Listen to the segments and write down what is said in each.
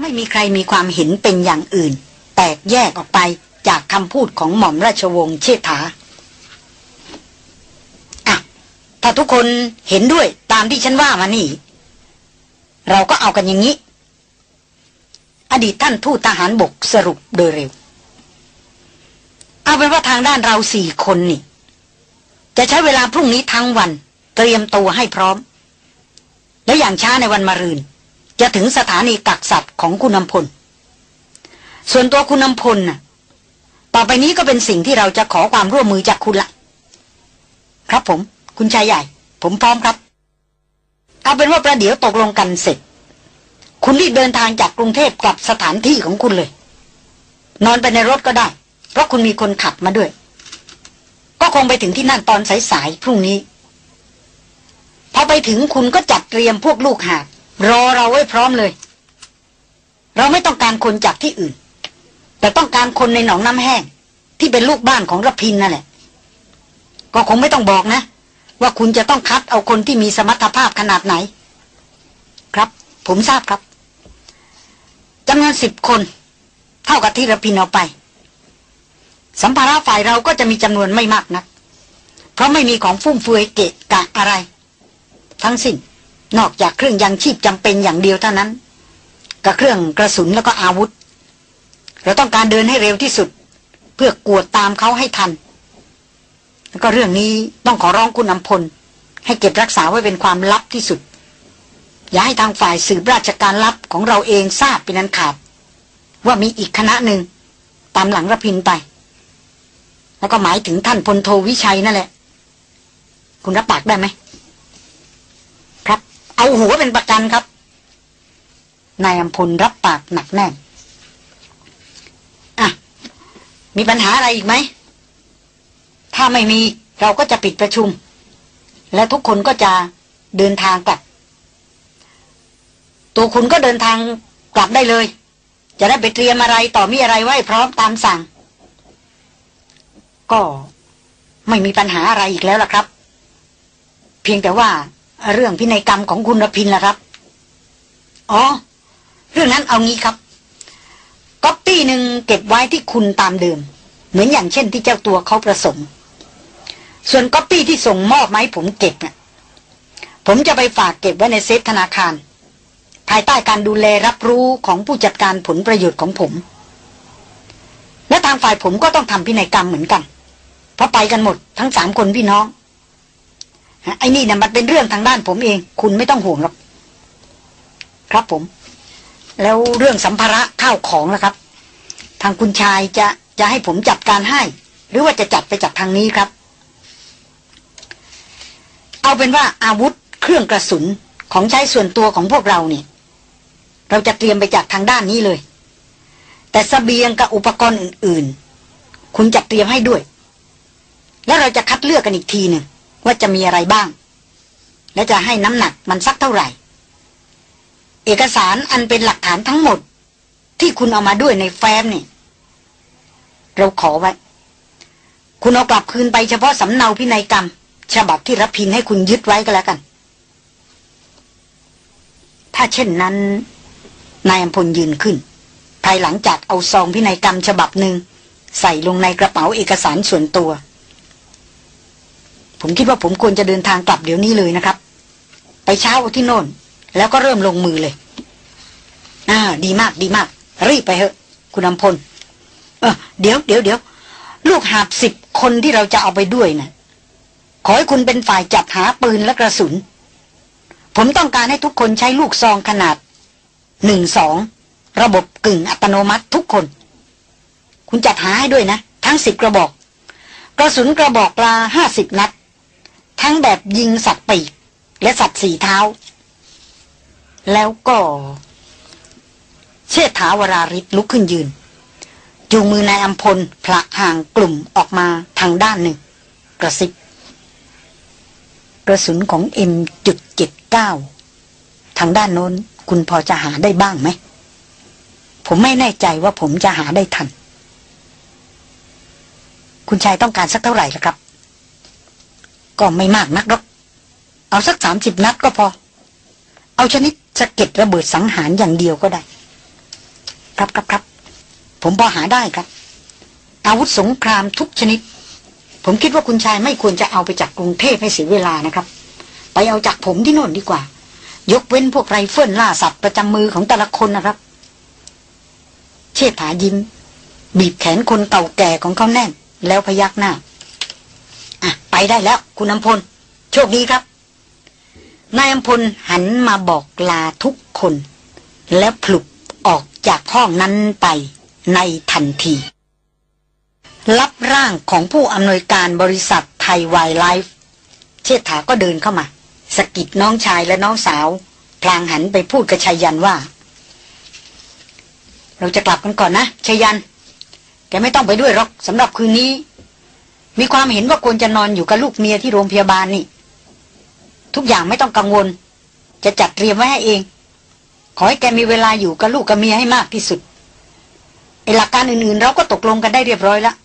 ไม่มีใครมีความเห็นเป็นอย่างอื่น แตกแยกออกไปจากคำพูดของหม่อมราชวงศ์เชษฐาอะถ้าทุกคนเห็นด้วยตามที่ฉันว่ามานี่ เราก็เอากันอย่างนี้ อดีตท่านทูตทหารบกสรุปโดยเร็ว เอาเป็นว่าทางด้านเราสี่คนนี่ จะใช้เวลาพรุ่งนี้ทั้งวัน เตรียมตัวให้พร้อม และอย่างช้าในวันมะรืน จะถึงสถานีกักสัตว์ของคุณนำพล ส่วนตัวคุณนำพลน่ะ ต่อไปนี้ก็เป็นสิ่งที่เราจะขอความร่วมมือจากคุณละ ครับผม คุณชายใหญ่ ผมพร้อมครับ เอาเป็นว่าประเดี๋ยวตกลงกันเสร็จ คุณรีบเดินทางจากกรุงเทพกลับสถานที่ของคุณเลย นอนไปในรถก็ได้ เพราะคุณมีคนขับมาด้วย ก็คงไปถึงที่นั่นตอนสายๆพรุ่งนี้พอไปถึงคุณก็จัดเตรียมพวกลูกหาด รอเราไว้พร้อมเลย เราไม่ต้องการคนจากที่อื่น แต่ต้องการคนในหนองน้ำแห้ง ที่เป็นลูกบ้านของรพินนั่นแหละ ก็คงไม่ต้องบอกนะ ว่าคุณจะต้องคัดเอาคนที่มีสมรรถภาพขนาดไหน ครับ ผมทราบครับจำนวนสิบคน เท่ากับที่รพินเอาไป สัมภาระฝ่ายเราก็จะมีจำนวนไม่มากนัก เพราะไม่มีของฟุ่มเฟือยเกะกะอะไร ทั้งสิ้น นอกจากเครื่องยังชีพจำเป็นอย่างเดียวเท่านั้น กับเครื่องกระสุนแล้วก็อาวุธ เราต้องการเดินให้เร็วที่สุด เพื่อกวดตามเขาให้ทัน แล้วก็เรื่องนี้ต้องขอร้องคุณนำพล ให้เก็บรักษาไว้เป็นความลับที่สุด อย่าให้ทางฝ่ายสืบราชการลับของเราเองทราบเป็นอันขาด ว่ามีอีกคณะหนึ่ง ตามหลังระพินไป แล้วก็หมายถึงท่านพลโทวิชัยนั่นแหละ คุณรับปากได้ไหม เอาหัวเป็นประกันครับ นายอัมพลรับปากหนักแน่นอะ มีปัญหาอะไรอีกไหม ถ้าไม่มีเราก็จะปิดประชุม และทุกคนก็จะเดินทางกลับ ตัวคุณก็เดินทางกลับได้เลย จะได้ไปเตรียมอะไรต่อมีอะไรไว้พร้อมตามสั่ง ก็ไม่มีปัญหาอะไรอีกแล้วล่ะครับ เพียงแต่ว่า เรื่องพินัยกรรมของคุณรพินล่ะครับ อ๋อ เรื่องนั้นเอางี้ครับก๊อปปี้หนึ่งเก็บไว้ที่คุณตามเดิม เหมือนอย่างเช่นที่เจ้าตัวเขาประสงค์ ส่วนก๊อปปี้ที่ส่งมอบมาให้ผมเก็บเนี่ยผมจะไปฝากเก็บไว้ในเซฟธนาคาร ภายใต้การดูแลรับรู้ของผู้จัดการผลประโยชน์ของผม และทางฝ่ายผมก็ต้องทำพินัยกรรมเหมือนกัน เพราะไปกันหมดทั้งสามคนพี่น้อง ไอ้นี่นี่ยมันเป็นเรื่องทางด้านผมเอง คุณไม่ต้องห่วงหรอก ครับผม แล้วเรื่องสัมภาระข้าวของนะครับ ทางคุณชายจะจะให้ผมจัดการให้ หรือว่าจะจัดไปจากทางนี้ครับ เอาเป็นว่าอาวุธเครื่องกระสุนของใช้ส่วนตัวของพวกเราเนี่ยเราจะเตรียมไปจากทางด้านนี้เลย แต่สเสบียงกับอุปกรณ์อื่น ๆ คุณจัดเตรียมให้ด้วย แล้วเราจะคัดเลือกกันอีกทีหนึ่ง ว่าจะมีอะไรบ้าง และจะให้น้ำหนักมันสักเท่าไหร่ เอกสารอันเป็นหลักฐานทั้งหมด ที่คุณเอามาด้วยในแฟ้มนี่ เราขอไว้ คุณเอากลับคืนไปเฉพาะสำเนาพินัยกรรม ฉบับที่รับพินให้คุณยึดไว้ก็แล้วกัน ถ้าเช่นนั้น นายอำพลยืนขึ้น ภายหลังจากเอาซองพินัยกรรมฉบับหนึ่งใส่ลงในกระเป๋าเอกสารส่วนตัว ผมคิดว่าผมควรจะเดินทางกลับเดี๋ยวนี้เลยนะครับ ไปเช้าที่โน่น แล้วก็เริ่มลงมือเลยอ่าดีมากดีมาก รีบไปเถอะ คุณอำพล เออเดี๋ยวเดี๋ยวเดี๋ยวลูกหาบสิบคนที่เราจะเอาไปด้วยนะ่ะขอให้คุณเป็นฝ่ายจัดหาปืนและกระสุน ผมต้องการให้ทุกคนใช้ลูกซองขนาดหนึ่งสองระบบกึ่งอัตโนมัติทุกคน คุณจัดหาให้ด้วยนะ ทั้งสิบกระบอก กระสุนกระบอกละห้าสิบนัด ทั้งแบบยิงสัตว์ปีก และสัตว์สีเท้า แล้วก็ เชษฐาวราริศลุกขึ้นยืน จูงมือนายอัมพลพละห่างกลุ่มออกมาทางด้านหนึ่ง กระซิบกระสุนของเอ็มจุดเจ็ดเก้าทางด้านโน้นคุณพอจะหาได้บ้างไหม ผมไม่แน่ใจว่าผมจะหาได้ทัน คุณชายต้องการสักเท่าไหร่ละครับ ก็ไม่มากนักหรอก เอาสักสามสิบนัดก็พอ เอาชนิดสะเก็ดระเบิดสังหารอย่างเดียวก็ได้ ครับครับครับ ผมพอหาได้ครับ อาวุธสงครามทุกชนิด ผมคิดว่าคุณชายไม่ควรจะเอาไปจากกรุงเทพให้เสียเวลานะครับ ไปเอาจากผมที่โน่นดีกว่า ยกเว้นพวกไรเฟิลล่าสัตว์ประจำมือของแต่ละคนนะครับ เชษฐายิ้ม บีบแขนคนเก่าแก่ของเขาแน่น แล้วพยักหน้า ไปได้แล้ว คุณอำพล โชคดีครับ นายอำพลหันมาบอกลาทุกคน แล้วผลุกออกจากห้องนั้นไปในทันที รับร่างของผู้อำนวยการบริษัทไทยไวไลฟ์เชษฐาก็เดินเข้ามา สกิดน้องชายและน้องสาว พลางหันไปพูดกับชายันว่า เราจะกลับกันก่อนนะชายัน แกไม่ต้องไปด้วยหรอกสำหรับคืนนี้ มีความเห็นว่าควรจะนอนอยู่กับลูกเมียที่โรงพยาบาลนี่ ทุกอย่างไม่ต้องกังวล จะจัดเตรียมไว้ให้เอง ขอให้แกมีเวลาอยู่กับลูกกับเมียให้มากที่สุดไอหลักการอื่นๆ เราก็ตกลงกันได้เรียบร้อยแล้ว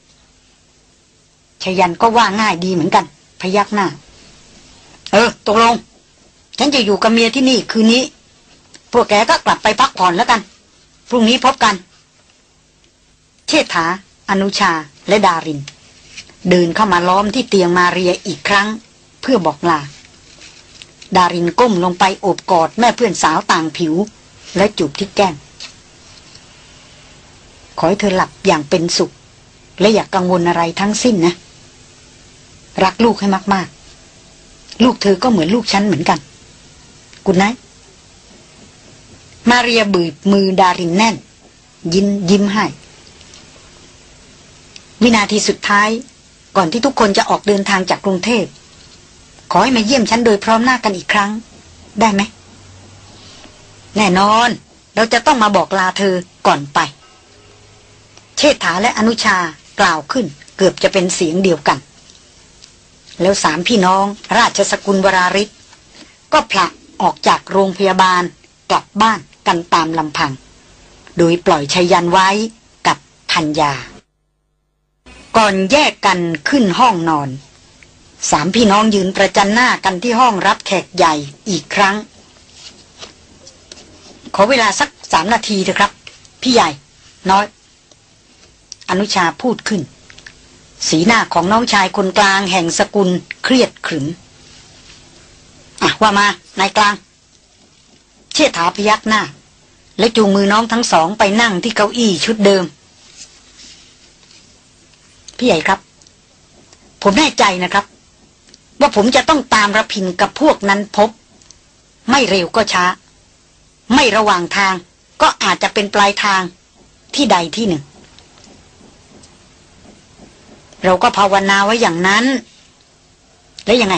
ชยันก็ว่าง่ายดีเหมือนกัน พยักหน้า เออ ตกลง ฉันจะอยู่กับเมียที่นี่คืนนี้ พวกแกก็กลับไปพักผ่อนแล้วกัน พรุ่งนี้พบกัน เชษฐา อนุชา และดาริน เดินเข้ามาล้อมที่เตียงมาเรียอีกครั้ง เพื่อบอกลา ดารินก้มลงไปโอบกอดแม่เพื่อนสาวต่างผิว และจูบที่แก้ม ขอให้เธอหลับอย่างเป็นสุข และอย่ากกังวลอะไรทั้งสิ้นนะ รักลูกให้มาก ๆ ลูกเธอก็เหมือนลูกฉันเหมือนกัน กุณนายมาเรียบืบมือดารินแน่น ยิ้มยิ้มให้วินาทีสุดท้าย ก่อนที่ทุกคนจะออกเดินทางจากกรุงเทพ ขอให้มาเยี่ยมฉันโดยพร้อมหน้ากันอีกครั้ง ได้ไหม แน่นอน เราจะต้องมาบอกลาเธอก่อนไป เชษฐาและอนุชากล่าวขึ้น เกือบจะเป็นเสียงเดียวกัน แล้วสามพี่น้องราชสกุลวราริศก็ผละออกจากโรงพยาบาล กลับบ้านกันตามลำพัง โดยปล่อยชยันไว้กับพัญญา ก่อนแยกกันขึ้นห้องนอน สามพี่น้องยืนประจันหน้ากันที่ห้องรับแขกใหญ่อีกครั้ง ขอเวลาสักสามนาทีเถอะครับ พี่ใหญ่ น้อย อนุชาพูดขึ้น สีหน้าของน้องชายคนกลางแห่งสกุลเครียดขรึมอะว่ามา นายกลาง เชี่ยถาพยักหน้า และจูงมือน้องทั้งสองไปนั่งที่เก้าอี้ชุดเดิม พี่ใหญ่ครับ ผมแน่ใจนะครับ ว่าผมจะต้องตามระพินกับพวกนั้นพบ ไม่เร็วก็ช้า ไม่ระหว่างทางก็อาจจะเป็นปลายทางที่ใดที่หนึ่ง เราก็ภาวนาไว้อย่างนั้น แล้วยังไง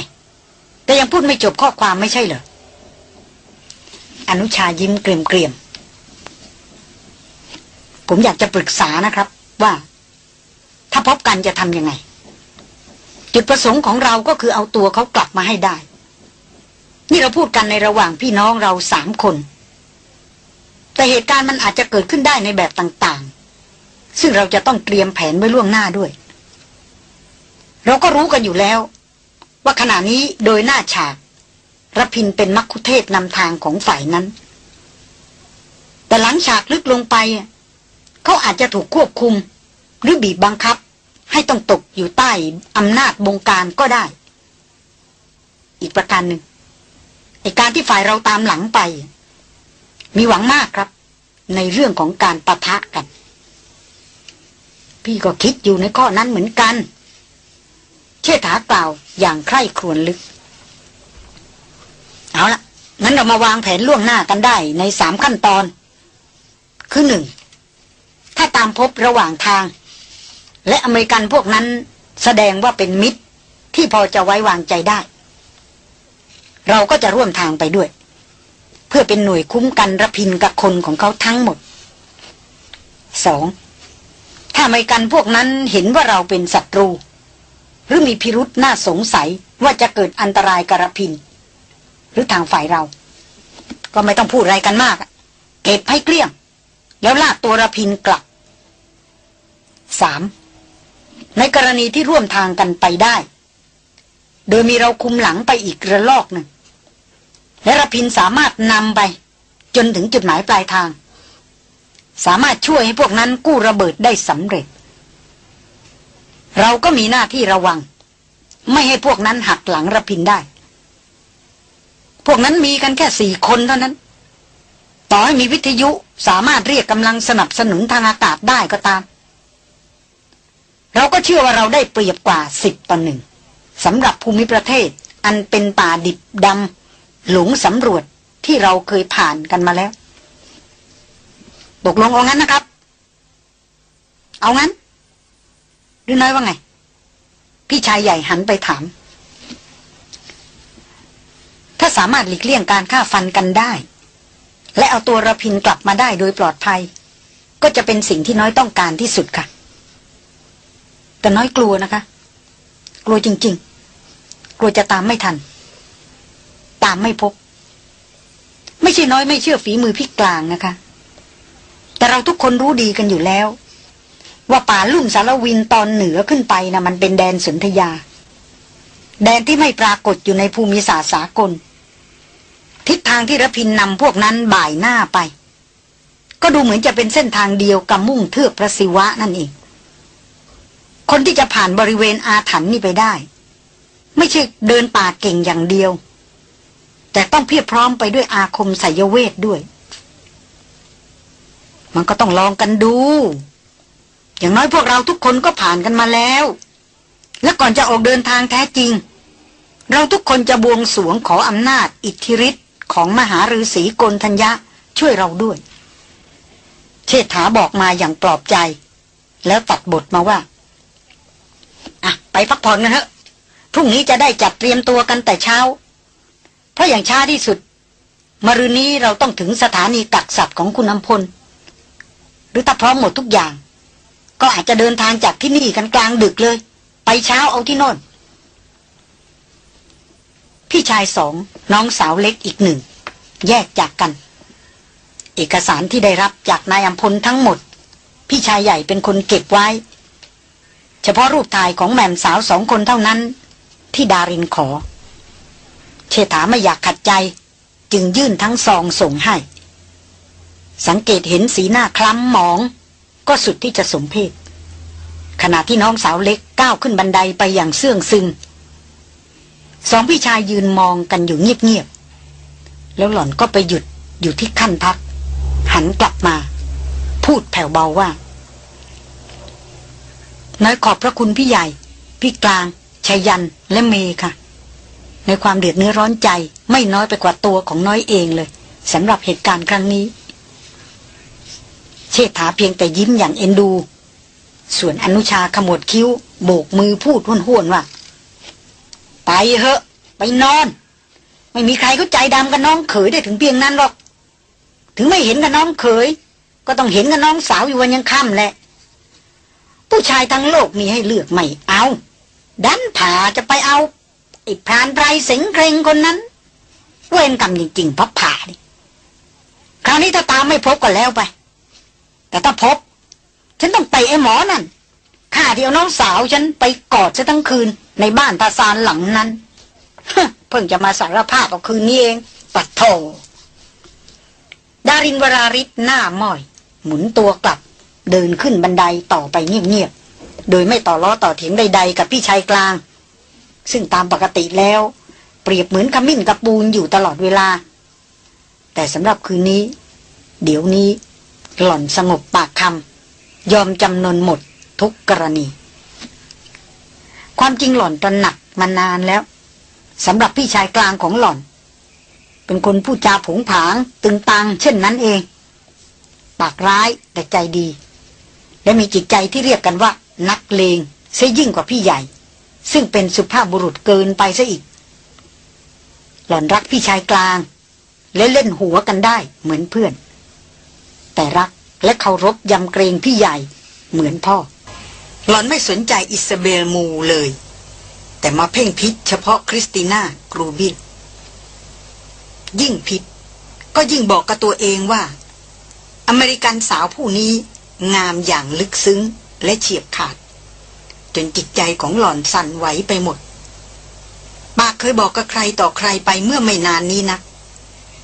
แต่ยังพูดไม่จบข้อความไม่ใช่เหรอ อนุชายิ้มเกรียมเกรียมผมอยากจะปรึกษานะครับ ว่า ถ้าพบกันจะทำยังไง จุดประสงค์ของเราก็คือเอาตัวเขากลับมาให้ได้ นี่เราพูดกันในระหว่างพี่น้องเราสามคน แต่เหตุการณ์มันอาจจะเกิดขึ้นได้ในแบบต่างๆ ซึ่งเราจะต้องเตรียมแผนไว้ล่วงหน้าด้วย เราก็รู้กันอยู่แล้ว ว่าขณะนี้โดยหน้าฉากรพินเป็นมักคุเทศนำทางของฝ่ายนั้น แต่หลังฉากลึกลงไป เขาอาจจะถูกควบคุม หรือบีบบังคับ ให้ต้องตกอยู่ใต้อำนาจบงการก็ได้ อีกประการหนึ่งไอการที่ฝ่ายเราตามหลังไป มีหวังมากครับ ในเรื่องของการประทะกัน พี่ก็คิดอยู่ในข้อนั้นเหมือนกัน เชื่อถากล่าวอย่างใคร่ครวญลึก เอาละงั้นเรามาวางแผนล่วงหน้ากันได้ในสามขั้นตอน คือหนึ่งถ้าตามพบระหว่างทาง และอเมริกันพวกนั้นแสดงว่าเป็นมิตรที่พอจะไว้วางใจได้ เราก็จะร่วมทางไปด้วย เพื่อเป็นหน่วยคุ้มกันระพินกับคนของเขาทั้งหมดสองถ้าอเมริกันพวกนั้นเห็นว่าเราเป็นศัตรู หรือมีพิรุษน่าสงสัยว่าจะเกิดอันตรายกับระพิน หรือทางฝ่ายเรา ก็ไม่ต้องพูดอะไรกันมาก เก็บให้เกลี้ยง แล้วลากตัวระพินกลับสาม ในกรณีที่ร่วมทางกันไปได้ โดยมีเราคุมหลังไปอีกระลอกหนึ่ง และระพินสามารถนำไป จนถึงจุดหมายปลายทาง สามารถช่วยให้พวกนั้นกู้ระเบิดได้สำเร็จ เราก็มีหน้าที่ระวัง ไม่ให้พวกนั้นหักหลังระพินได้ พวกนั้นมีกันแค่สี่คนเท่านั้น ต่อให้มีวิทยุสามารถเรียกกำลังสนับสนุนทางอากาศได้ก็ตาม เราก็เชื่อว่าเราได้เปรียบกว่าสิบต่อหนึ่งสำหรับภูมิประเทศ อันเป็นป่าดิบดำหลงสำรวจที่เราเคยผ่านกันมาแล้วตกลงเอางั้นนะครับ เอางั้นหรือน้อยว่าไง พี่ชายใหญ่หันไปถาม ถ้าสามารถหลีกเลี่ยงการฆ่าฟันกันได้ และเอาตัวระพินกลับมาได้โดยปลอดภัย ก็จะเป็นสิ่งที่น้อยต้องการที่สุดค่ะ แต่น้อยกลัวนะคะ กลัวจริง ๆ กลัวจะตามไม่ทัน ตามไม่พบ ไม่ใช่น้อยไม่เชื่อฝีมือพี่กลางนะคะ แต่เราทุกคนรู้ดีกันอยู่แล้ว ว่าป่าลุ่มสารวินตอนเหนือขึ้นไปนะมันเป็นแดนสนธยา แดนที่ไม่ปรากฏอยู่ในภูมิศาสตร์สากล ทิศทางที่ระพินนำพวกนั้นบ่ายหน้าไป ก็ดูเหมือนจะเป็นเส้นทางเดียวกับมุ่งเทือกพระศิวะนั่นเอง คนที่จะผ่านบริเวณอาถรรพ์นี่ไปได้ ไม่ใช่เดินป่าเก่งอย่างเดียว แต่ต้องเพียบพร้อมไปด้วยอาคมไสยเวทด้วย มันก็ต้องลองกันดู อย่างน้อยพวกเราทุกคนก็ผ่านกันมาแล้ว และก่อนจะออกเดินทางแท้จริง เราทุกคนจะบวงสวงขออำนาจอิทธิฤทธิ์ของมหาฤาษีกลทัญญะช่วยเราด้วย เชษฐาบอกมาอย่างปลอบใจ แล้วตัดบทมาว่า อะ ไปพักผ่อนกันเถอะพรุ่งนี้จะได้จัดเตรียมตัวกันแต่เช้า เพราะอย่างช้าที่สุด มรืนนี้เราต้องถึงสถานีกักสัตว์ของคุณอำพล หรือถ้าพร้อมหมดทุกอย่าง ก็อาจจะเดินทางจากที่นี่กันกลางดึกเลย ไปเช้าเอาที่โน่น พี่ชายสองน้องสาวเล็กอีกหนึ่ง แยกจากกัน เอกสารที่ได้รับจากนายอัมพลทั้งหมด พี่ชายใหญ่เป็นคนเก็บไว้ เฉพาะรูปถ่ายของแม่มสาวสองคนเท่านั้น ที่ดารินขอ เชษฐาไม่อยากขัดใจ จึงยื่นทั้งซองส่งให้ สังเกตเห็นสีหน้าคล้ำหมอง ก็สุดที่จะสมเพศขณะที่น้องสาวเล็กก้าวขึ้นบันไดไปอย่างเสื่องซึงสองพี่ชายยืนมองกันอยู่เงียบๆแล้วหล่อนก็ไปหยุดอยู่ที่ขั้นพัก หันกลับมา พูดแผ่วเบาว่า น้อยขอบพระคุณพี่ใหญ่ พี่กลางชายันและเมค่ะ ในความเดือดเนื้อร้อนใจไม่น้อยไปกว่าตัวของน้อยเองเลยสำหรับเหตุการณ์ครั้งนี้ เชษฐาเพียงแต่ยิ้มอย่างเอ็นดู ส่วนอนุชาขมวดคิ้ว โบกมือพูดห้วนๆว่า ไปเหอะ ไปนอน ไม่มีใครเข้าใจดำกับน้องเขยได้ถึงเพียงนั้นหรอก ถึงไม่เห็นกับน้องเขย ก็ต้องเห็นกับน้องสาวอยู่วันยังค่ำแหละ ผู้ชายทั้งโลกมีให้เลือกไม่เอา ดันผ่าจะไปเอาไอ้พรานไรเสงเครงคนนั้น เว้นกรรมจริงๆพับผ่าดิคราวนี้ถ้าตามไม่พบก็แล้วไป แต่ถ้าพบ ฉันต้องไปไอ้หมอนั่นข้าเดียวน้องสาวฉันไปกอดซะทั้งคืน ในบ้านตาซานหลังนั้นเพิ่งจะมาสารภาพเอาคืนนี้เอง ปัดโถดารินวราริศหน้าม้อย หมุนตัวกลับ เดินขึ้นบันไดต่อไปเงียบๆ โดยไม่ต่อล้อต่อเถียงใดๆ กับพี่ชายกลาง ซึ่งตามปกติแล้ว เปรียบเหมือนขมิ้นกับปูนอยู่ตลอดเวลา แต่สำหรับคืนนี้ เดี๋ยวนี้ หล่อนสงบปากคำยอมจำนนหมดทุกกรณี ความจริงหล่อนตระหนักมานานแล้วสำหรับพี่ชายกลางของหล่อน เป็นคนพูดจาผงผาง ตึงตังเช่นนั้นเอง ปากร้ายแต่ใจดี และมีจิตใจที่เรียกกันว่า นักเลงเสียยิ่งกว่าพี่ใหญ่ ซึ่งเป็นสุภาพบุรุษเกินไปซะอีก หล่อนรักพี่ชายกลาง และเล่นหัวกันได้เหมือนเพื่อน แต่รักและเคารพยำเกรงพี่ใหญ่เหมือนพ่อ หล่อนไม่สนใจอิสเบลมูเลย แต่มาเพ่งพิศเฉพาะคริสติน่ากรูบินยิ่งพิศก็ยิ่งบอกกับตัวเองว่า อเมริกันสาวผู้นี้ งามอย่างลึกซึ้งและเฉียบขาด จนจิตใจของหล่อนสั่นไหวไปหมด ปากเคยบอกกับใครต่อใครไปเมื่อไม่นานนี้นะ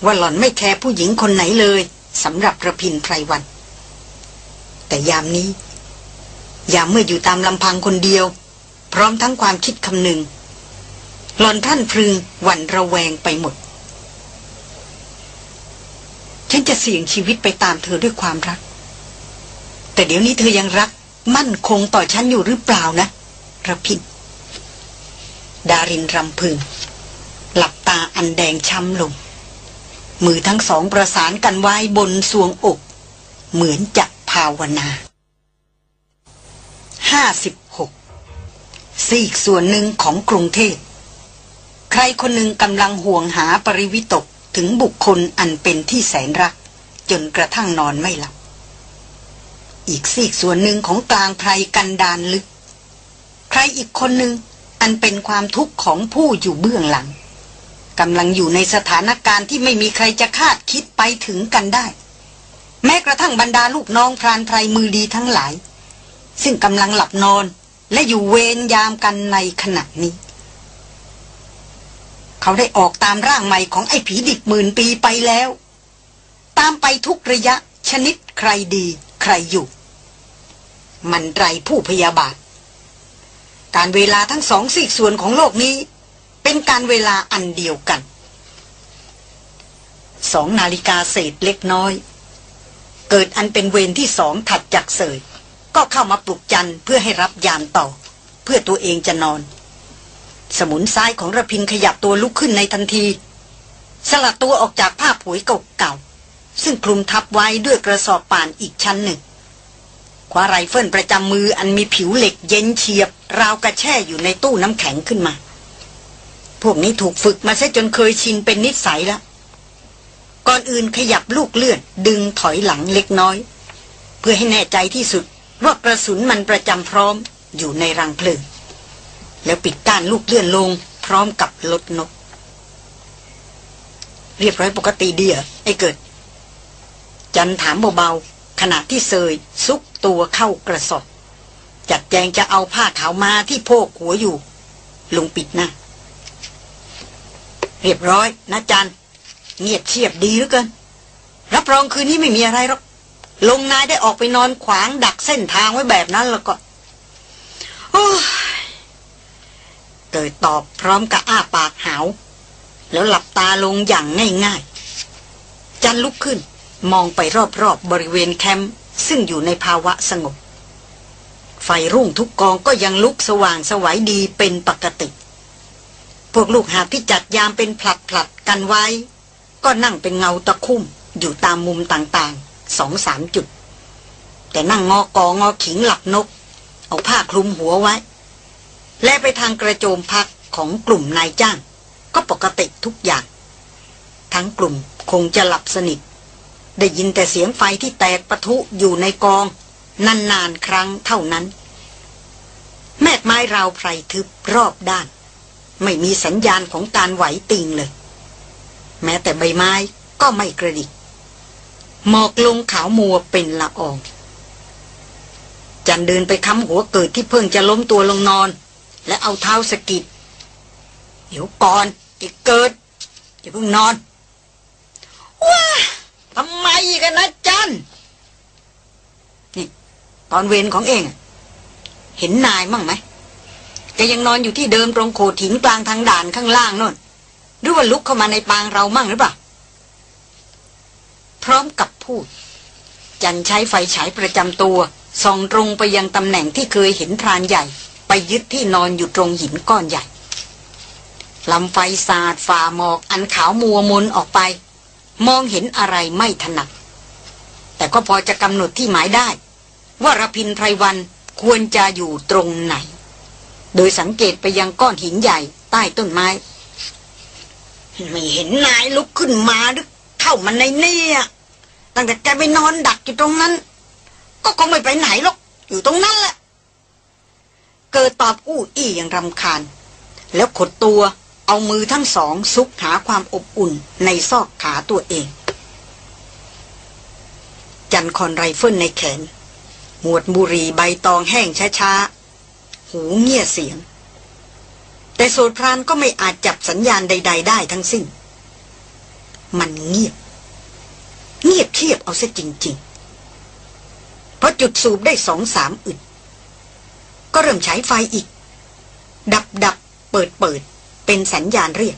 ว่าหล่อนไม่แคร์ผู้หญิงคนไหนเลยสำหรับระพินไพรวัน แต่ยามนี้ ยามเมื่ออยู่ตามลำพังคนเดียว พร้อมทั้งความคิดคำหนึ่งหลอนท่านพรึงหวั่นระแวงไปหมด ฉันจะเสี่ยงชีวิตไปตามเธอด้วยความรัก แต่เดี๋ยวนี้เธอยังรัก มั่นคงต่อฉันอยู่หรือเปล่านะระพินดารินรำพึง หลับตาอันแดงช้ำลง มือทั้งสองประสานกันไว้บนสวงอก เหมือนจะภาวนาห้าสิบหกซีกส่วนหนึ่งของกรุงเทพใครคนหนึ่งกำลังห่วงหาปริวิตกถึงบุคคลอันเป็นที่แสนรัก จนกระทั่งนอนไม่หลับ อีกซีกส่วนหนึ่งของกลางไพรกันดานลึก ใครอีกคนหนึ่งอันเป็นความทุกข์ของผู้อยู่เบื้องหลังกำลังอยู่ในสถานการณ์ที่ไม่มีใครจะคาดคิดไปถึงกันได้ แม้กระทั่งบรรดาลูกน้องพรานไพรมือดีทั้งหลาย ซึ่งกำลังหลับนอนและอยู่เวรยามกันในขณะนี้ เขาได้ออกตามร่างใหม่ของไอ้ผีดิบหมื่นปีไปแล้ว ตามไปทุกระยะชนิดใครดีใครอยู่ มันไรผู้พยาบาท การเวลาทั้งสองสี่ส่วนของโลกนี้ เป็นการเวลาอันเดียวกัน สองนาฬิกาเศษเล็กน้อย เกิดอันเป็นเวรที่สองถัดจากเสย ก็เข้ามาปลุกจันเพื่อให้รับยามต่อ เพื่อตัวเองจะนอน สมุนซ้ายของระพินขยับตัวลุกขึ้นในทันที สลัดตัวออกจากผ้าผุยเก่าๆซึ่งคลุมทับไว้ด้วยกระสอบป่านอีกชั้นหนึ่ง คว้าไรเฟิลประจำมืออันมีผิวเหล็กเย็นเฉียบ ราวกระแช่อยู่ในตู้น้ำแข็งขึ้นมา พวกนี้ถูกฝึกมาซะจนเคยชินเป็นนิสัยแล้ว ก่อนอื่นขยับลูกเลื่อดดึงถอยหลังเล็กน้อย เพื่อให้แน่ใจที่สุดว่ากระสุนมันประจำพร้อมอยู่ในรังเพลิง แล้วปิดก้านลูกเลื่อนลง พร้อมกับลดนก เรียบร้อยปกติดีเหรอไอ้เกิด จันถามเบาๆ ขณะที่เซยซุกตัวเข้ากระสอบ จัดแจงจะเอาผ้าขาวมาที่โพกหัวอยู่ ลุงปิดหน้าเรียบร้อยนะจันเงียบเชียบดีเหลือเกิน รับรองคืนนี้ไม่มีอะไรหรอกลงนายได้ออกไปนอนขวางดักเส้นทางไว้แบบนั้นแล้วก็โอ้เกิดตอบพร้อมกับอ้าปากหาว แล้วหลับตาลงอย่างง่ายๆ จันลุกขึ้น มองไปรอบๆบบริเวณแคมป์ซึ่งอยู่ในภาวะสงบ ไฟรุ่งทุกกองก็ยังลุกสว่างสวัยดีเป็นปกติ พวกลูกหาที่จัดยามเป็นผลัดผลัดกันไว้ ก็นั่งเป็นเงาตะคุ่มอยู่ตามมุมต่างๆสองสามจุด แต่นั่งงอกองอขิงหลับนก เอาผ้าคลุมหัวไว้ และไปทางกระโจมพักของกลุ่มนายจ้าง ก็ปกติทุกอย่าง ทั้งกลุ่มคงจะหลับสนิท ได้ยินแต่เสียงไฟที่แตกปะทุอยู่ในกอง นานๆครั้งเท่านั้น แม่ไม้ราวไพรทึบรอบด้าน ไม่มีสัญญาณของการไหวติงเลย แม้แต่ใบไม้ก็ไม่กระดิกหมอกลงขาวมัวเป็นละออง จันเดินไปค้ำหัวเกิดที่เพิ่งจะล้มตัวลงนอน และเอาเท้าสกิดเดี๋ยวก่อนอีกเกิดอย่าเพิ่งนอนว้า ทำไมกันนะจันนี่ ตอนเวรของเอง เห็นนายมั่งไหมแกยังนอนอยู่ที่เดิมตรงโขดหินกลางทางด่านข้างล่างน่นหรือว่าลุกเข้ามาในปางเรามั่งหรือเปล่า พร้อมกับพูด จันใช้ไฟฉายประจำตัวส่องตรงไปยังตำแหน่งที่เคยเห็นพรานใหญ่ ไปยึดที่นอนอยู่ตรงหินก้อนใหญ่ลำไฟสาดฝ่าหมอกอันขาวมัวมนออกไป มองเห็นอะไรไม่ถนัด แต่ก็พอจะกำหนดที่หมายได้ ว่ารพินไพรวันควรจะอยู่ตรงไหน โดยสังเกตไปยังก้อนหินใหญ่ใต้ต้นไม้ ไม่เห็นนายลุกขึ้นมาหรือเข้ามาในนี่อะตั้งแต่แกไปนอนดักอยู่ตรงนั้น ก็คงไม่ไปไหนหรอกอยู่ตรงนั้นแหละ เกิดตอบอู้อี้อย่างรำคาญ แล้วขดตัว เอามือทั้งสองซุกหาความอบอุ่นในซอกขาตัวเอง จันคอนไรเฟิลในแขน หมวดบุรีใบตองแห้งช้าๆ หูเงี่ยเสียง แต่โสดพรานก็ไม่อาจจับสัญญาณใด ๆ ได้ทั้งสิ้น มันเงียบ เงียบเทียบเอาซะจริง ๆ เพราะจุดสูบได้สองสามอึดก็เริ่มใช้ไฟอีก ดับดับเปิดเปิด เป็นสัญญาณเรียก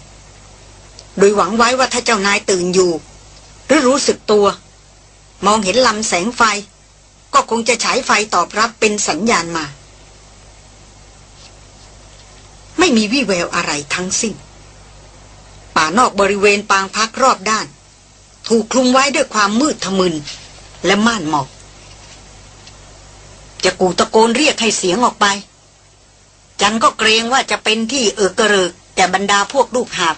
โดยหวังไว้ว่าถ้าเจ้านายตื่นอยู่ หรือรู้สึกตัว มองเห็นลำแสงไฟ ก็คงจะฉายไฟตอบรับเป็นสัญญาณมา ไม่มีวี่แววอะไรทั้งสิ้น ป่านอกบริเวณปางพักรอบด้าน ถูกคลุมไว้ด้วยความมืดทะมึนและม่านหมอกจะกูตะโกนเรียกให้เสียงออกไป จันก็เกรงว่าจะเป็นที่เออกระเริก ก่บรรดาพวกลูกหาบ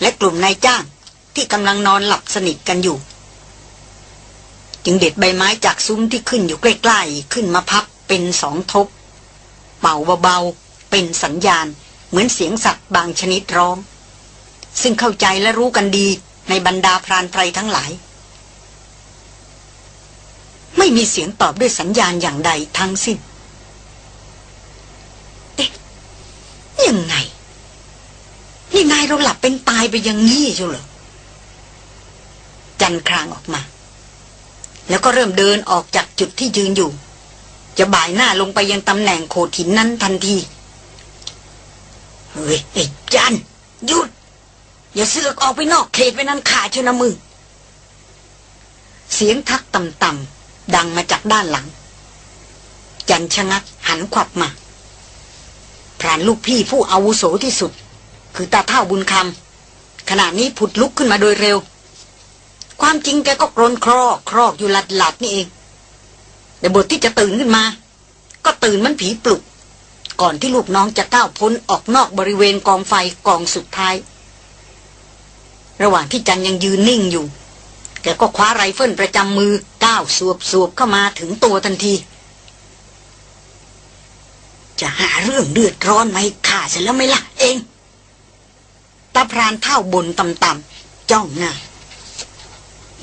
และกลุ่มนายจ้างที่กำลังนอนหลับสนิทกันอยู่ จึงเด็ดใบไม้จากซุ้มที่ขึ้นอยู่ใกล้ๆ ขึ้นมาพับเป็นสองทบ เป่าเบาๆ เป็นสัญญาณ เหมือนเสียงสัตว์บางชนิดร้อง ซึ่งเข้าใจและรู้กันดีในบรรดาพรานไพรทั้งหลาย ไม่มีเสียงตอบด้วยสัญญาณอย่างใดทั้งสิ้น เอ๊ะยังไง นี่นายเราหลับเป็นตายไปอย่างนี้ใช่เหรอจันครางออกมา แล้วก็เริ่มเดินออกจากจุดที่ยืนอยู่ จะบ่ายหน้าลงไปยังตำแหน่งโขดหินนั้นทันที เฮ้ยไอ้จันหยุด อย่าเสือกออกไปนอกเขตไปนั้นขาชนะมึงเสียงทักต่ำๆดังมาจากด้านหลัง จันชะงักหันขวับมาพรานลูกพี่ผู้อาวุโสที่สุด คือตาเท่าบุญคำขณะนี้ผุดลุกขึ้นมาโดยเร็ว ความจริงแกก็กรนครอกครอกอยู่หลัดหลัดนี่เองแต่บทที่จะตื่นขึ้นมา ก็ตื่นมันผีปลุก ก่อนที่ลูกน้องจะก้าวพ้นออกนอกบริเวณกองไฟกองสุดท้าย ระหว่างที่จันยังยืนนิ่งอยู่ แกก็คว้าไรเฟิลประจำมือก้าวสวบสวบเข้ามาถึงตัวทันทีจะหาเรื่องเดือดร้อนไหมข้าเสร็จแล้วไหม่ล่ะเอง ตาพรานเท่าบนต่ำๆจ้องหน้า